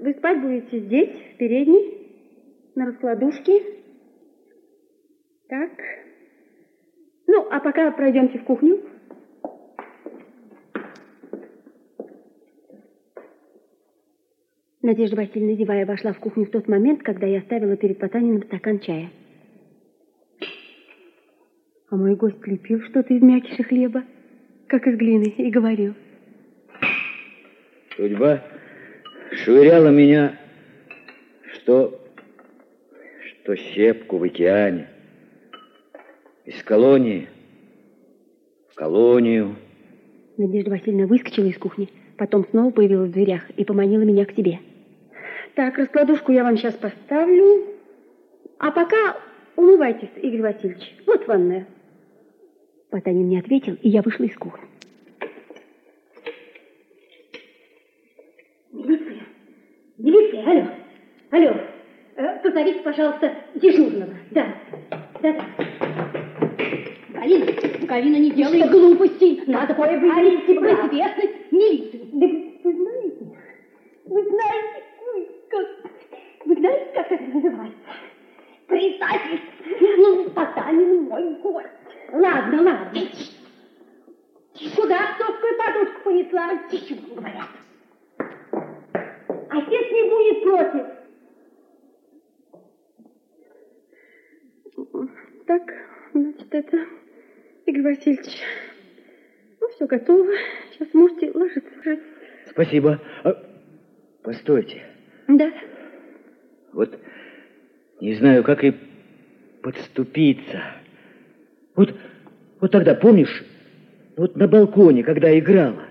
вы спать будете здесь, в передней, на раскладушке. Так. Ну, а пока пройдемте в кухню. Надежда Васильевна, зевая, вошла в кухню в тот момент, когда я ставила перед Потаниным стакан чая. А мой гость лепил что-то из мякиша хлеба, как из глины, и говорил. Судьба швыряла меня, что, что щепку в океане. Из колонии в колонию. Надежда Васильевна выскочила из кухни, потом снова появилась в дверях и поманила меня к себе. Так, раскладушку я вам сейчас поставлю. А пока умывайтесь, Игорь Васильевич. Вот ванная. Потанин не ответил, и я вышла из кухни. Милиция! Милиция, алло! Алло! Позовите, пожалуйста, дежурного. Да, да, да. Галина, Галина, не делай Что глупостей. Надо поговорить про известность милиции. Да вы знаете, вы знаете, ой, как, вы знаете, как это называется? Предательство. Ну, Потанин мой гость. Ладно, ладно. Куда отцовскую подушку понесла? Тише, говорят. Отец не будет против. Так, значит, это... Игорь Васильевич, ну, все готово. Сейчас можете ложиться. ложиться. Спасибо. А, постойте. Да. Вот не знаю, как и подступиться. Вот, вот тогда, помнишь, вот на балконе, когда играла,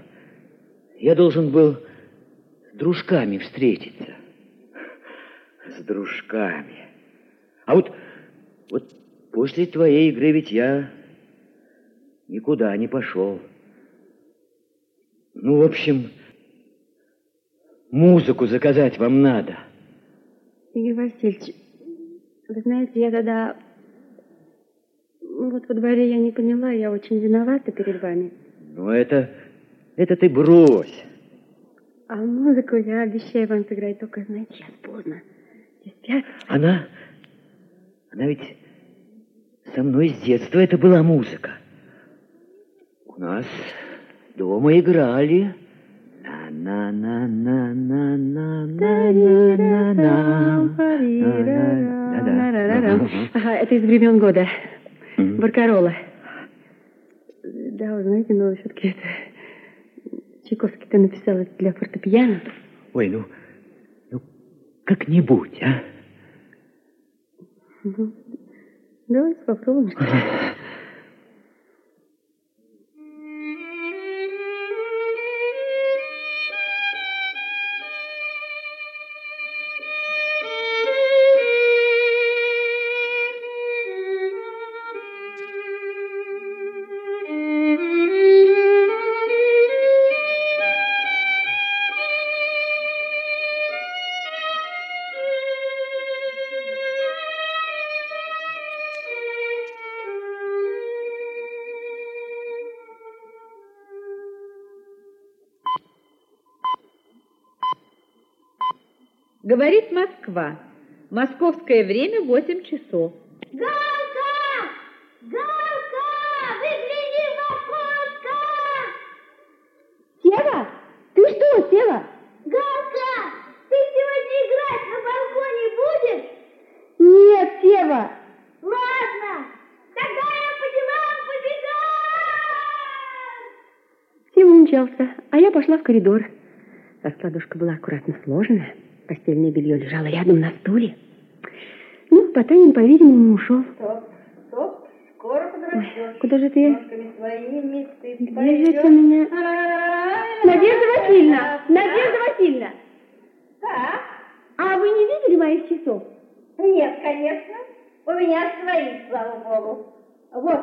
я должен был с дружками встретиться. С дружками. А вот, вот после твоей игры ведь я никуда не пошел. Ну, в общем, музыку заказать вам надо. Игорь Васильевич, вы знаете, я тогда... Вот во дворе я не поняла, я очень виновата перед вами. Ну, это... это ты брось. А музыку я обещаю вам сыграть, только, знаете, сейчас поздно. Спят. Она... Она ведь со мной с детства это была музыка. нас дома играли. Это из времен года. Баркарола. Да, вы знаете, но все-таки это... Чайковский-то написал это для фортепиано. Ой, ну, ну, как-нибудь, а? Ну, давайте попробуем, Москва. Московское время 8 часов. Галка! Галка! Выгляни в окошко! Сева, ты что, Сева? Галка! Ты сегодня играть на балконе будешь? Нет, Сева. Ладно, тогда я по делам побегу! Сева умчался, а я пошла в коридор. Раскладушка была аккуратно сложена. Постельное белье лежало рядом на стуле. Ну, Потанин, по-видимому, ушел. Стоп, стоп, скоро подрастешь. Куда же ты? Своими ты Где же это меня? Надежда Васильевна! Надежда Васильевна! Да? А вы не видели моих часов? Нет, конечно. У меня свои, слава богу. Вот,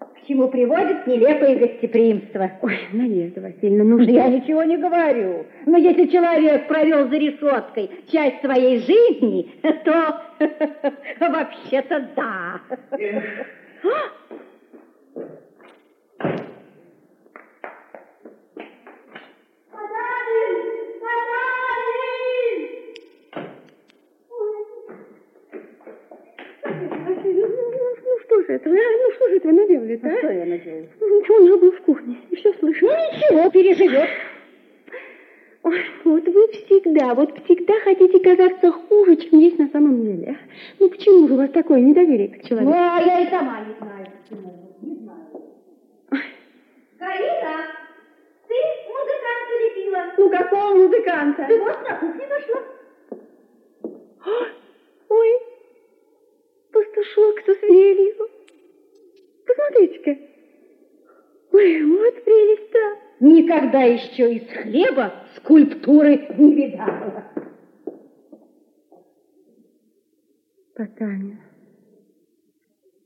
к чему приводит нелепое гостеприимство. Ой, Надежда Васильевна, ну что? Я ничего не говорю. Но если человек провел за решеткой часть своей жизни, то вообще-то да. Потанин! Потанин! Васильевна, ну, ну, ну это? а? Ну что же это вы наделали-то, а? Что я надеюсь? Ну, Ничего, он же был в кухне, и все слышал. Ну ничего, переживет. Ой, вот вы всегда, вот всегда хотите казаться хуже, чем есть на самом деле. Ну почему же у вас такое недоверие к Ну, человеку? а я и сама не знаю, почему. Не знаю. Карина, ты музыканта лепила. Ну какого музыканта? Ты вот на кухне нашла. Ой, пастушок со свирелью. Посмотрите-ка. Ой, вот прелесть-то. Никогда еще из хлеба скульптуры не видала. Потанин.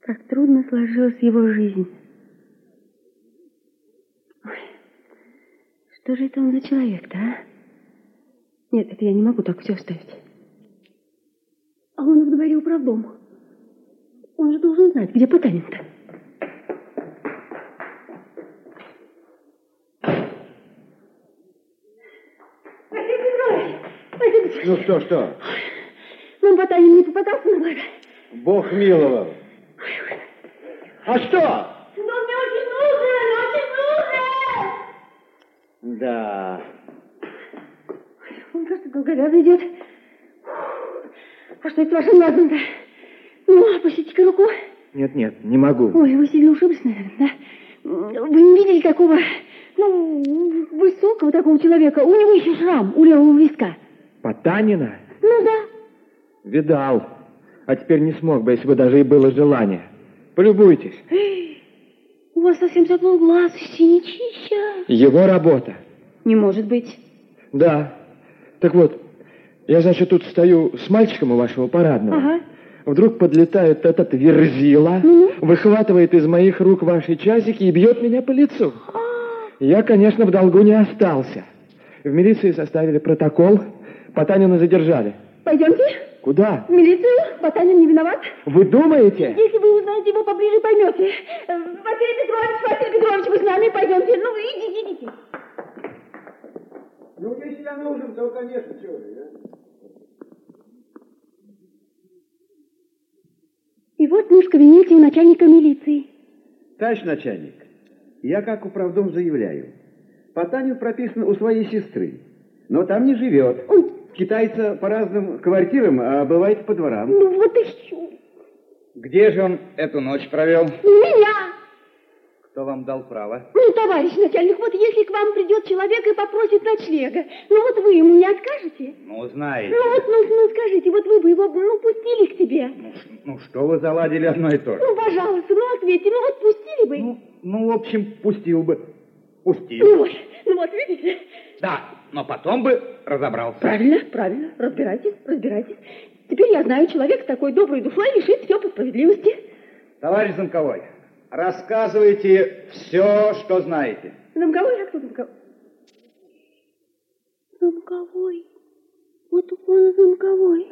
Как трудно сложилась его жизнь. Ой, что же это он за человек-то, а? Нет, это я не могу так все оставить. А он в дворе управдом. Он же должен знать, где Потанин-то. Ну что, что? Вам Потанин не попадался на глаза? Бог миловал. А что? Ну, мне очень нужно, очень нужно! Да. Он просто долговязый идет. А что это вашим глазом-то? Ну, опустите-ка руку. Нет, нет, не могу. Ой, вы сильно ушиблись, наверное, да? Вы не видели такого, ну, высокого такого человека? У него еще шрам у левого виска. Потанина? Ну да. Видал. А теперь не смог бы, если бы даже и было желание. Полюбуйтесь. У вас совсем заплыл глаз, синячища. Его работа. Не может быть. Да. Так вот, я, значит, тут стою с мальчиком у вашего парадного. Ага. Вдруг подлетает этот верзила, выхватывает из моих рук ваши часики и бьет меня по лицу. Я, конечно, в долгу не остался. В милиции составили протокол, Потанина задержали. Пойдемте Куда? в милицию. Потанин не виноват. Вы думаете? Если вы узнаете его поближе, поймете. Э, Василий Петрович, Василий Петрович, вы с нами пойдемте. Ну, идите, идите. Ну, если я нужен, то, конечно, чего же, а? Вот мы в кабинете у начальника милиции. Товарищ начальник, Я как управдом заявляю. Потанин прописан у своей сестры, но там не живет. Он китается по разным квартирам, а бывает по дворам. Ну вот и все. Где же он эту ночь провел? Меня! Кто вам дал право? Ну, товарищ начальник, вот если к вам придет человек и попросит ночлега, ну вот вы ему не откажете? Ну, знаете. Ну вот, ну, ну скажите, вот вы бы его ну, пустили к себе? Ну, ну, что вы заладили одно и то же? Ну, пожалуйста, ну ответьте, ну вот пустили бы? Ну, ну в общем, пустил бы. Пустил. Ну вот, ну вот, видите? Да, но потом бы разобрался. Правильно, правильно. Разбирайтесь, разбирайтесь. Теперь я знаю, человек такой доброй душой решит все по справедливости. Товарищ Замковой, рассказывайте все, что знаете. Замковой, а кто замковой? Замковой. Вот он замковой.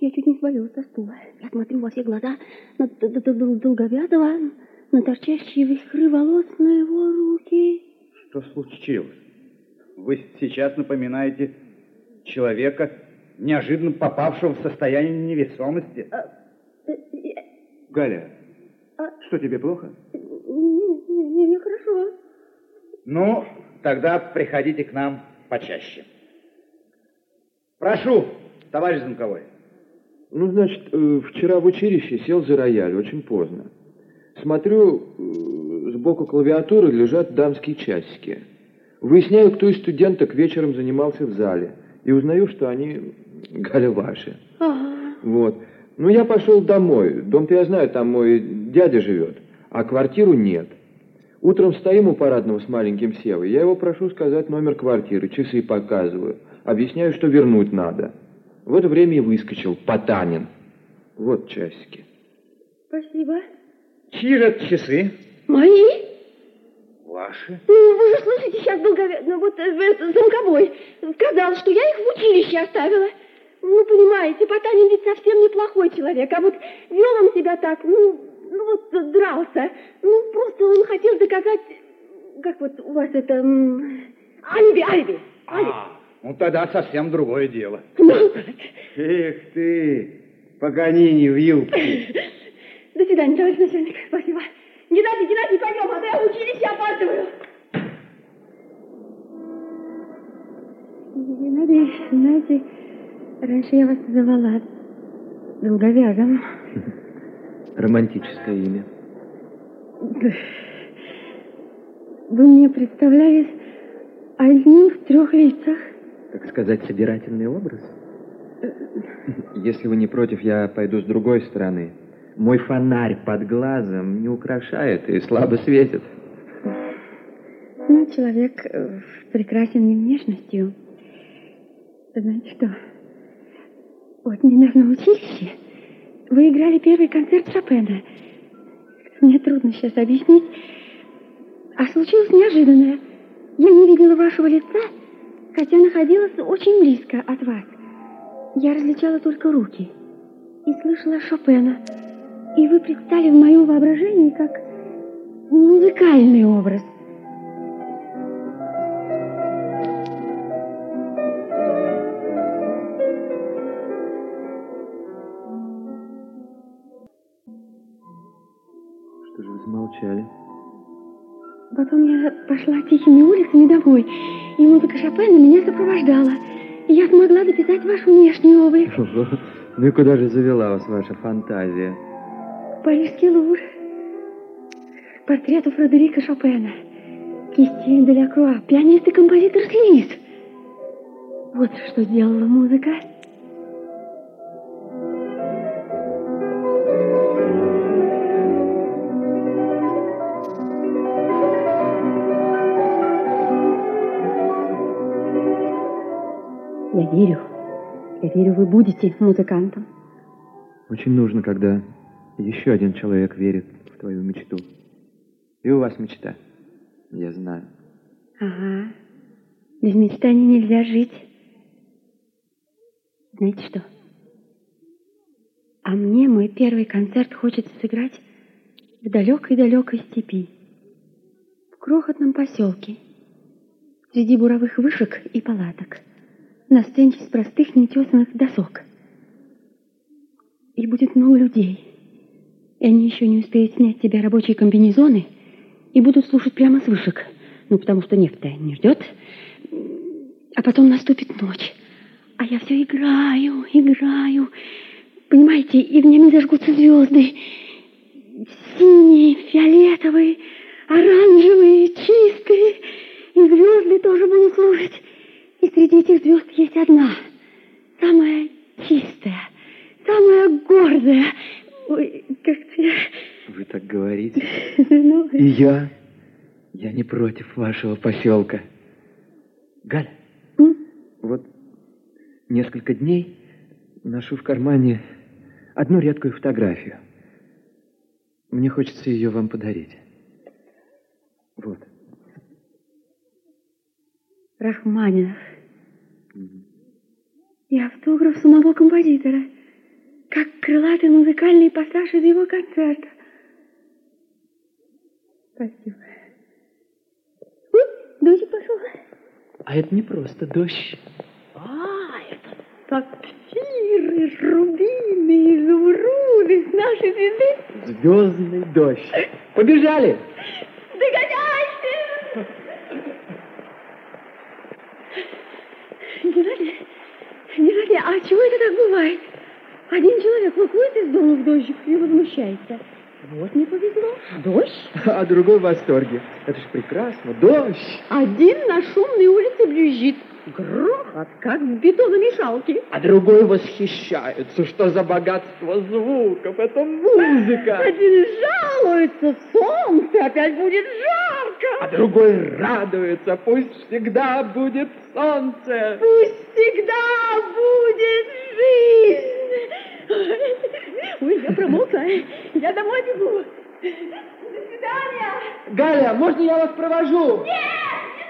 Я чуть не свалилась со стула. Я смотрю во все глаза на долговязого, на торчащие вихры волос на его руки. Что случилось? Вы сейчас напоминаете человека, неожиданно попавшего в состояние невесомости. А, э, Галя, а, что тебе плохо? Не, не, не, хорошо. Ну, тогда приходите к нам почаще. Прошу, товарищ Замковой. Ну, значит, э, вчера в училище сел за рояль очень поздно. Смотрю, э, сбоку клавиатуры лежат дамские часики. Выясняю, кто из студенток вечером занимался в зале. И узнаю, что они Галя ваши. Ага. Вот. Ну, я пошел домой. Дом-то я знаю, там мой дядя живет. А квартиру нет. Утром стоим у парадного с маленьким Севой. Я его прошу сказать номер квартиры, часы показываю. Объясняю, что вернуть надо. В это время и выскочил Потанин. Вот часики. Спасибо. Чьи же часы? Мои? Ваши? Ну, вы же слышите, сейчас долговязный, ну, вот э, замковой сказал, что я их в училище оставила. Ну, понимаете, Потанин ведь совсем неплохой человек, а вот вел он себя так, ну, ну вот дрался. Ну, просто он хотел доказать, как вот у вас это, алиби, алиби. А, ну тогда совсем другое дело. Ну, Эх ты, Паганини в юбке. До свидания, товарищ начальник, спасибо. Геннадий, Геннадий, пойдем, а то я в училище опаздываю. Геннадий, знаете, раньше я вас называла долговязым. Романтическое имя. Вы мне представлялись одним в трех лицах. Так сказать, собирательный образ? Если вы не против, я пойду с другой стороны. Мой фонарь под глазом не украшает и слабо светит. Ну, человек э, прекрасен не внешностью. Знаете что? Вот недавно в училище вы играли первый концерт Шопена. Мне трудно сейчас объяснить. А случилось неожиданное. Я не видела вашего лица, хотя находилась очень близко от вас. Я различала только руки и слышала Шопена. И вы предстали в моем воображении как музыкальный образ. Вы замолчали? Потом я пошла тихими улицами домой, и музыка Шопена меня сопровождала. И я смогла дописать ваш внешний облик. Ну и куда же завела вас ваша фантазия? Парижский Лувр. Портрет у Фредерика Шопена. Кисти Делякруа. Пианист и композитор Слиз. Вот что сделала музыка. Верю. Я верю, вы будете музыкантом. Очень нужно, когда еще один человек верит в твою мечту. И у вас мечта. Я знаю. Ага. Без мечтаний нельзя жить. Знаете что? А мне мой первый концерт хочется сыграть в далекой-далекой степи, в крохотном поселке, среди буровых вышек и палаток, на сцене из простых нетесанных досок. И будет много людей — и они еще не успеют снять с себя рабочие комбинезоны и будут слушать прямо с вышек. Ну, потому что нефть не ждет. А потом наступит ночь. А я все играю, играю. Понимаете, и в небе зажгутся звезды. Синие, фиолетовые, оранжевые, чистые. И звезды тоже будут слушать. И среди этих звезд есть одна, самая чистая, самая гордая. Ой, как-то я... Вы так говорите. Ну, И я, я не против вашего поселка. Галя, вот несколько дней ношу в кармане одну редкую фотографию. Мне хочется ее вам подарить. Вот. Рахманинов. И автограф самого композитора. Как крылатый музыкальный пассаж из его концерта. Спасибо. Ой, дождик пошел. А это не просто дождь. А, это сапфиры, рубины, изумруды с нашей звезды. Звездный дождь. Побежали! Догоняйте! Геннадий, Геннадий, а чего это так бывает? Один человек выходит из дома в дождик и возмущается. Вот не повезло. Дождь? А другой в восторге. Это ж прекрасно. Дождь! Один на шумной улице брюзжит. Грохот, как в бетономешалке. А другой восхищается, что за богатство звуков. Это музыка. Один жалуется, солнце опять будет жарко. А другой радуется, пусть всегда будет солнце. Пусть всегда будет жизнь. Ой, я промокла. Я домой бегу. До свидания. Галя, можно я вас провожу? Нет!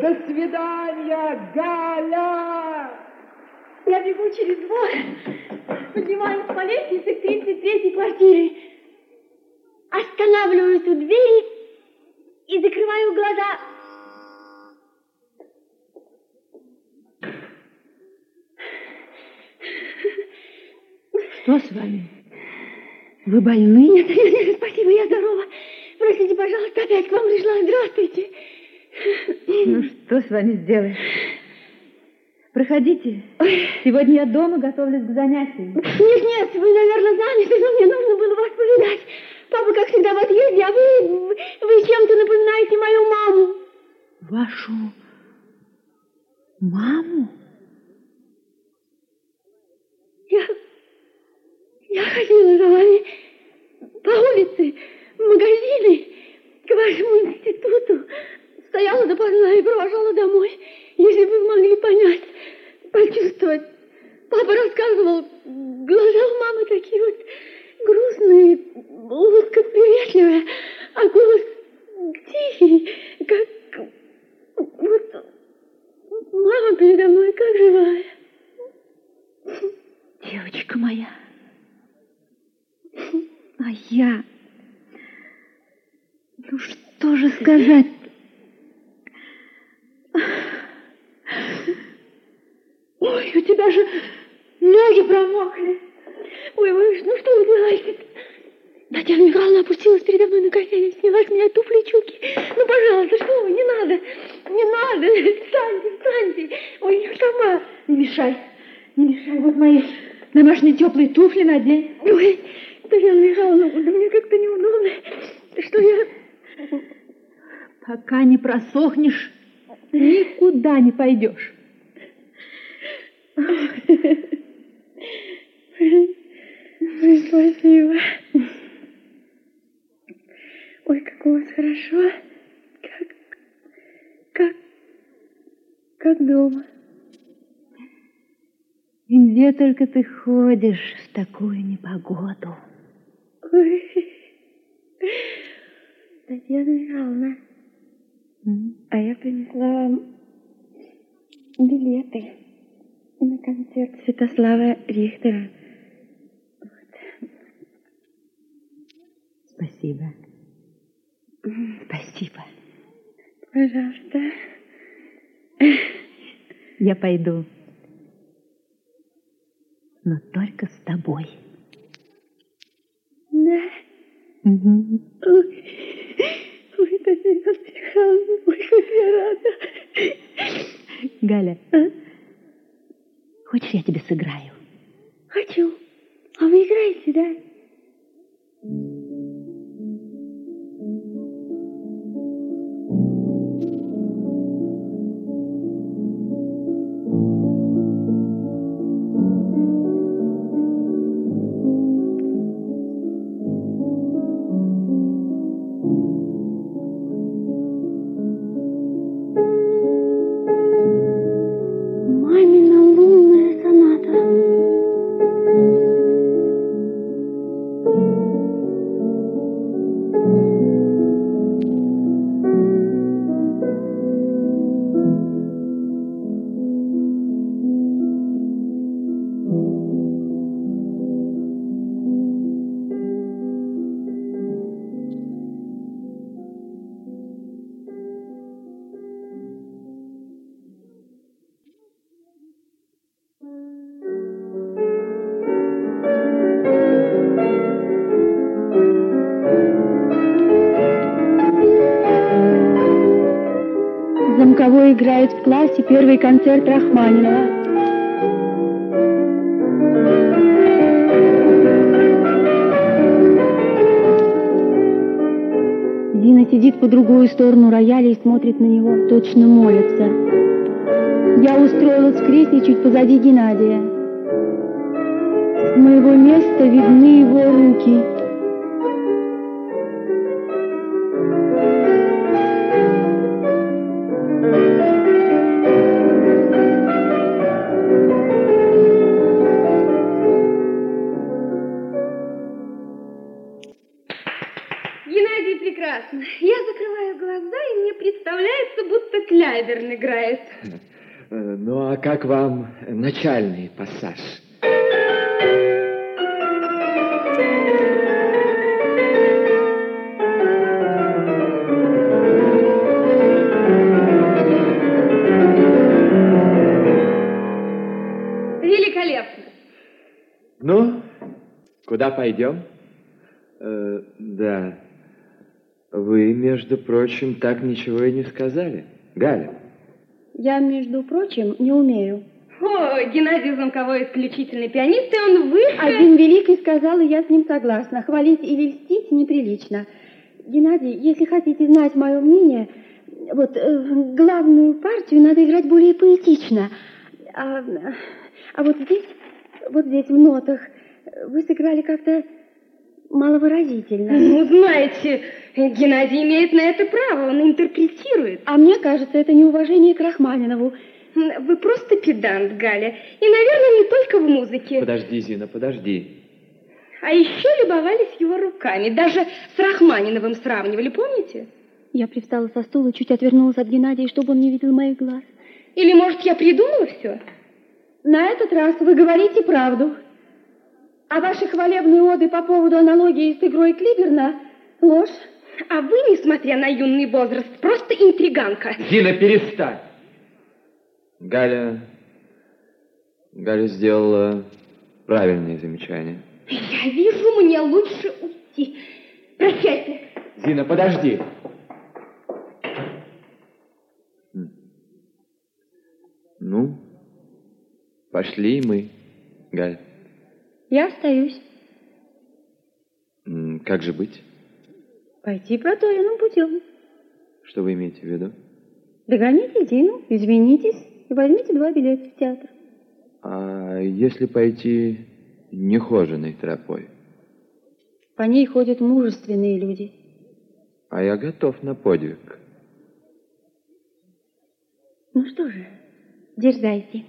До свидания, Галя! Я бегу через двор, поднимаюсь по лестнице к 33-й квартире, останавливаюсь у двери и закрываю глаза. Что с вами? Вы больны? Нет, нет, нет, спасибо, я здорова. Простите, пожалуйста, опять к вам пришла. Здравствуйте. Ну, что с вами сделаешь? Проходите. Сегодня я дома готовлюсь к занятиям. Нет, нет, вы, наверное, заняты, но мне нужно было вас повидать. Папа, как всегда, в отъезде, а вы, вы чем-то напоминаете мою маму. Вашу маму? Я, я ходила за вами по улице, в магазины, к вашему институту. Стояла допоздна и провожала домой. Если бы вы могли понять, почувствовать. Папа рассказывал, глаза у мамы такие вот грустные, улыбка приветливая, а голос тихий, как... Вот мама передо мной как живая. Девочка моя. А я... Ну что же сказать? Ой, у тебя же ноги промокли. Ой, ой, ну что вы делаете? Татьяна Михайловна опустилась передо мной на колени, сняла с меня туфли и чулки. Ну, пожалуйста, что вы, не надо, не надо, встаньте, встаньте. Ой, я сама. Не мешай, не мешай. Вот мои домашние теплые туфли надень. Ой, Татьяна Михайловна, да мне как-то неудобно. Что я... Пока не просохнешь, никуда не пойдешь. Ой, спасибо. Ой, как у вас хорошо. Как, как, как дома. И где только ты ходишь в такую непогоду? Ой. Татьяна Михайловна, а я принесла билеты на концерт Святослава Рихтера. Спасибо. Спасибо. Пожалуйста. Я пойду. Но только с тобой. Ой, Татьяна Михайловна, ой, как я рада. Галя, А? хочешь, я тебе сыграю? Хочу. А вы играете, да? Концерт Рахманинова. Дина сидит по другую сторону рояля и смотрит на него, точно молится. Я устроилась в кресле чуть позади Геннадия. С моего места видны его руки. Кляйберн играет. Э, Ну, а как вам начальный пассаж? Великолепно. Ну, куда пойдем? Э, да. Вы, между прочим, так ничего и не сказали. Галя. Я, между прочим, не умею. О, Геннадий Замковой исключительный пианист, и он выше... Один великий сказал, и я с ним согласна. Хвалить или льстить неприлично. Геннадий, если хотите знать мое мнение, вот э, главную партию надо играть более поэтично. А, а вот здесь, вот здесь в нотах вы сыграли как-то маловыразительно. Ну, знаете, Геннадий имеет на это право, он интерпретирует. А мне кажется, это неуважение к Рахманинову. Вы просто педант, Галя. И, наверное, не только в музыке. Подожди, Зина, подожди. А еще любовались его руками. Даже с Рахманиновым сравнивали, помните? Я привстала со стула, чуть отвернулась от Геннадия, чтобы он не видел моих глаз. Или, может, я придумала все? На этот раз вы говорите правду. А ваши хвалебные оды по поводу аналогии с игрой Клиберна — ложь. А вы, несмотря на юный возраст, просто интриганка. Зина, перестань. Галя... Галя сделала правильное замечание. Я вижу, мне лучше уйти. Прощайте. Зина, подожди. Ну, пошли мы, Галь. Я остаюсь. Как же быть? Пойти проторенным путем. Что вы имеете в виду? Догоните Дину, извинитесь и возьмите два билета в театр. А если пойти нехоженной тропой? По ней ходят мужественные люди. А я готов на подвиг. Ну что же, дерзайте.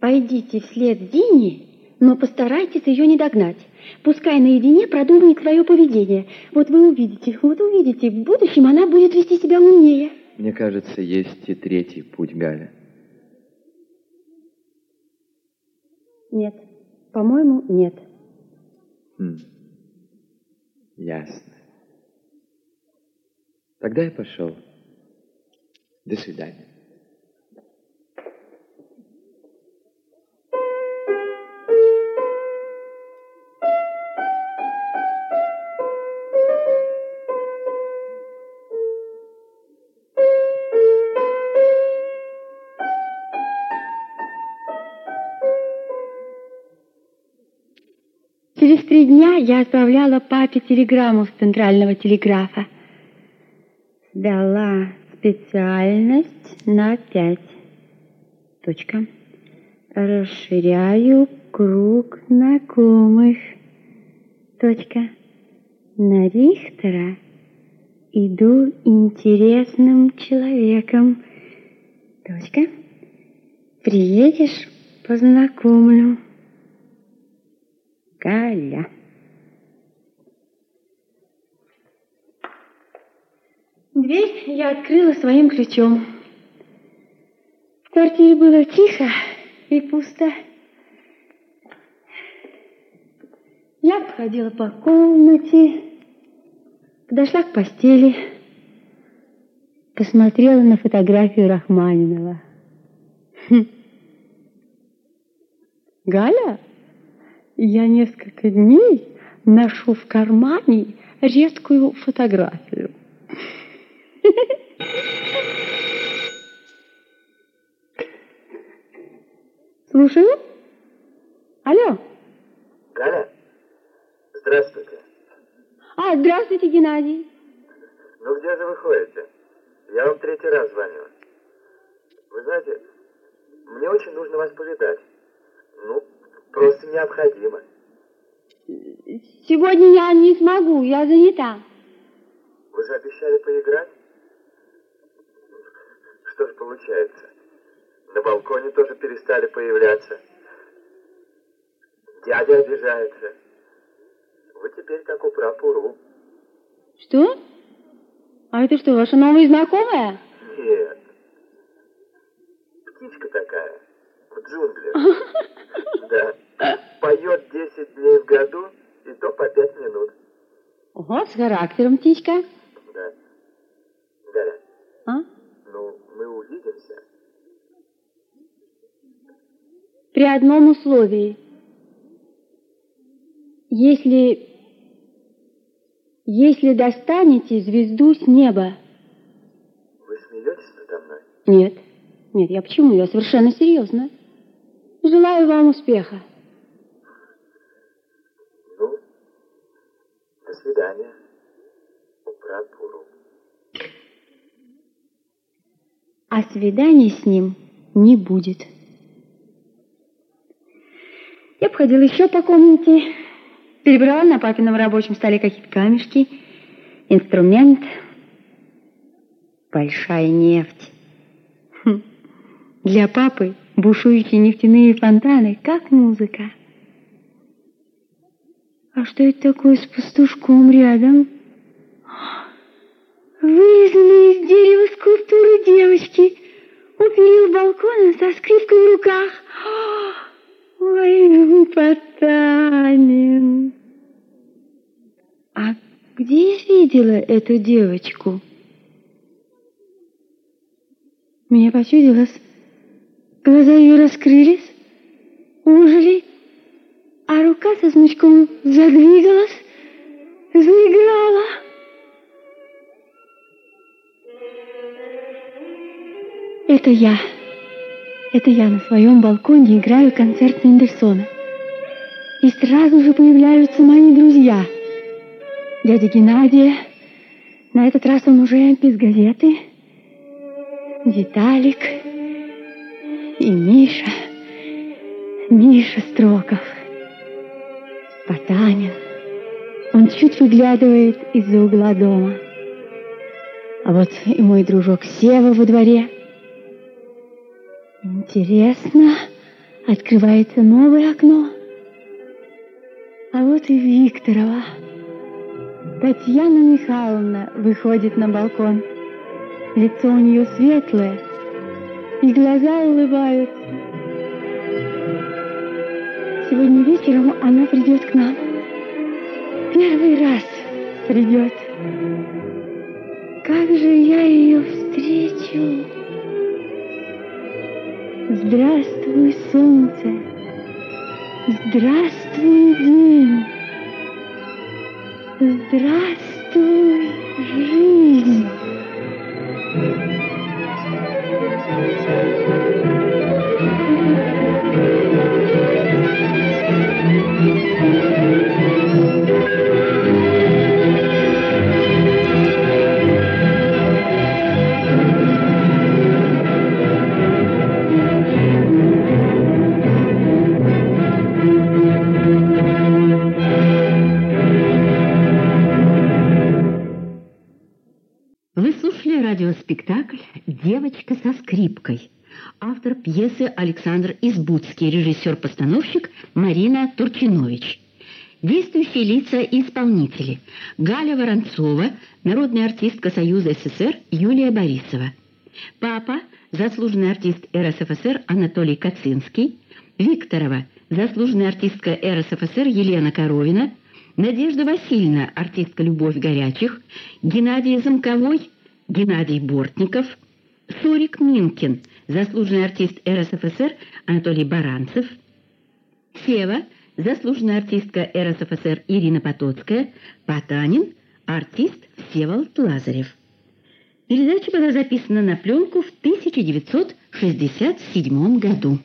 Пойдите вслед Дине, но постарайтесь ее не догнать. Пускай наедине продумает свое поведение. Вот вы увидите, вот увидите, в будущем она будет вести себя умнее. Мне кажется, есть и третий путь, Галя. Нет, по-моему, нет. Хм. Ясно. Тогда я пошел. До свидания. Дня я отправляла папе телеграмму с центрального телеграфа. Дала специальность на пять. Точка. Расширяю круг знакомых. Точка. На Рихтера иду интересным человеком. Точка. Приедешь, познакомлю. Галя. Дверь я открыла своим ключом. В квартире было тихо и пусто. Я походила по комнате, подошла к постели, посмотрела на фотографию Рахманинова. Хм. Галя, я несколько дней ношу в кармане редкую фотографию. Слушаю. Алло. Галя, здравствуйте. А, здравствуйте, Геннадий. Ну где же вы ходите? Я вам третий раз звоню. Вы знаете, мне очень нужно вас повидать. Ну, просто необходимо. Сегодня я не смогу, я занята. Вы же обещали поиграть? Что ж получается? На балконе тоже перестали появляться. Дядя обижается. Вы теперь как у прапуру. Что? А это что, ваша новая знакомая? Нет. Птичка такая. В джунглях. Да. Поет 10 дней в году, и то по 5 минут. Ого, с характером птичка. Да. Галя. А? Ну, мы увидимся. При одном условии. Если... Если достанете звезду с неба. Вы смеетесь надо мной? Нет. Нет, я почему? Я совершенно серьезно. Желаю вам успеха. Ну, до свидания. Прапуру. А свидания с ним не будет. Я походила еще по комнате, перебрала на папином рабочем столе какие-то камешки, инструмент, большая нефть. Хм. Для папы бушующие нефтяные фонтаны, как музыка. А что это такое с пастушком рядом? Вырезанные из дерева скульптуры девочки у перил балкона со скрипкой в руках. Ой, Потанин. А где я видела эту девочку? Мне почудилось, глаза ее раскрылись, ужили, а рука со смычком задвигалась, заиграла. Это я. Это я на своем балконе играю концерт Мендельсона. И сразу же появляются мои друзья. Дядя Геннадия, на этот раз он уже без газеты, Виталик и Миша, Миша Строков, Потанин. Он чуть выглядывает из-за угла дома. А вот и мой дружок Сева во дворе. Интересно, открывается новое окно. А вот и Викторова. Татьяна Михайловна выходит на балкон. Лицо у нее светлое, и глаза улыбаются. Сегодня вечером она придет к нам. Первый раз придет. Как же я ее встречу? Здравствуй, солнце! Здравствуй, день! Здравствуй, жизнь! Спектакль «Девочка со скрипкой». Автор пьесы Александр Избудский, режиссер-постановщик Марина Турчинович. Действующие лица и исполнители. Галя Воронцова, народная артистка Союза СССР Юлия Борисова. Папа, заслуженный артист РСФСР Анатолий Кацинский. Викторова, заслуженная артистка РСФСР Елена Коровина. Надежда Васильевна, артистка Любовь Горячих. Геннадий Замковой, Геннадий Бортников. Сурик Минкин, заслуженный артист РСФСР Анатолий Баранцев. Сева, заслуженная артистка РСФСР Ирина Потоцкая. Потанин, артист Всеволод Лазарев. Передача была записана на пленку в 1967 году.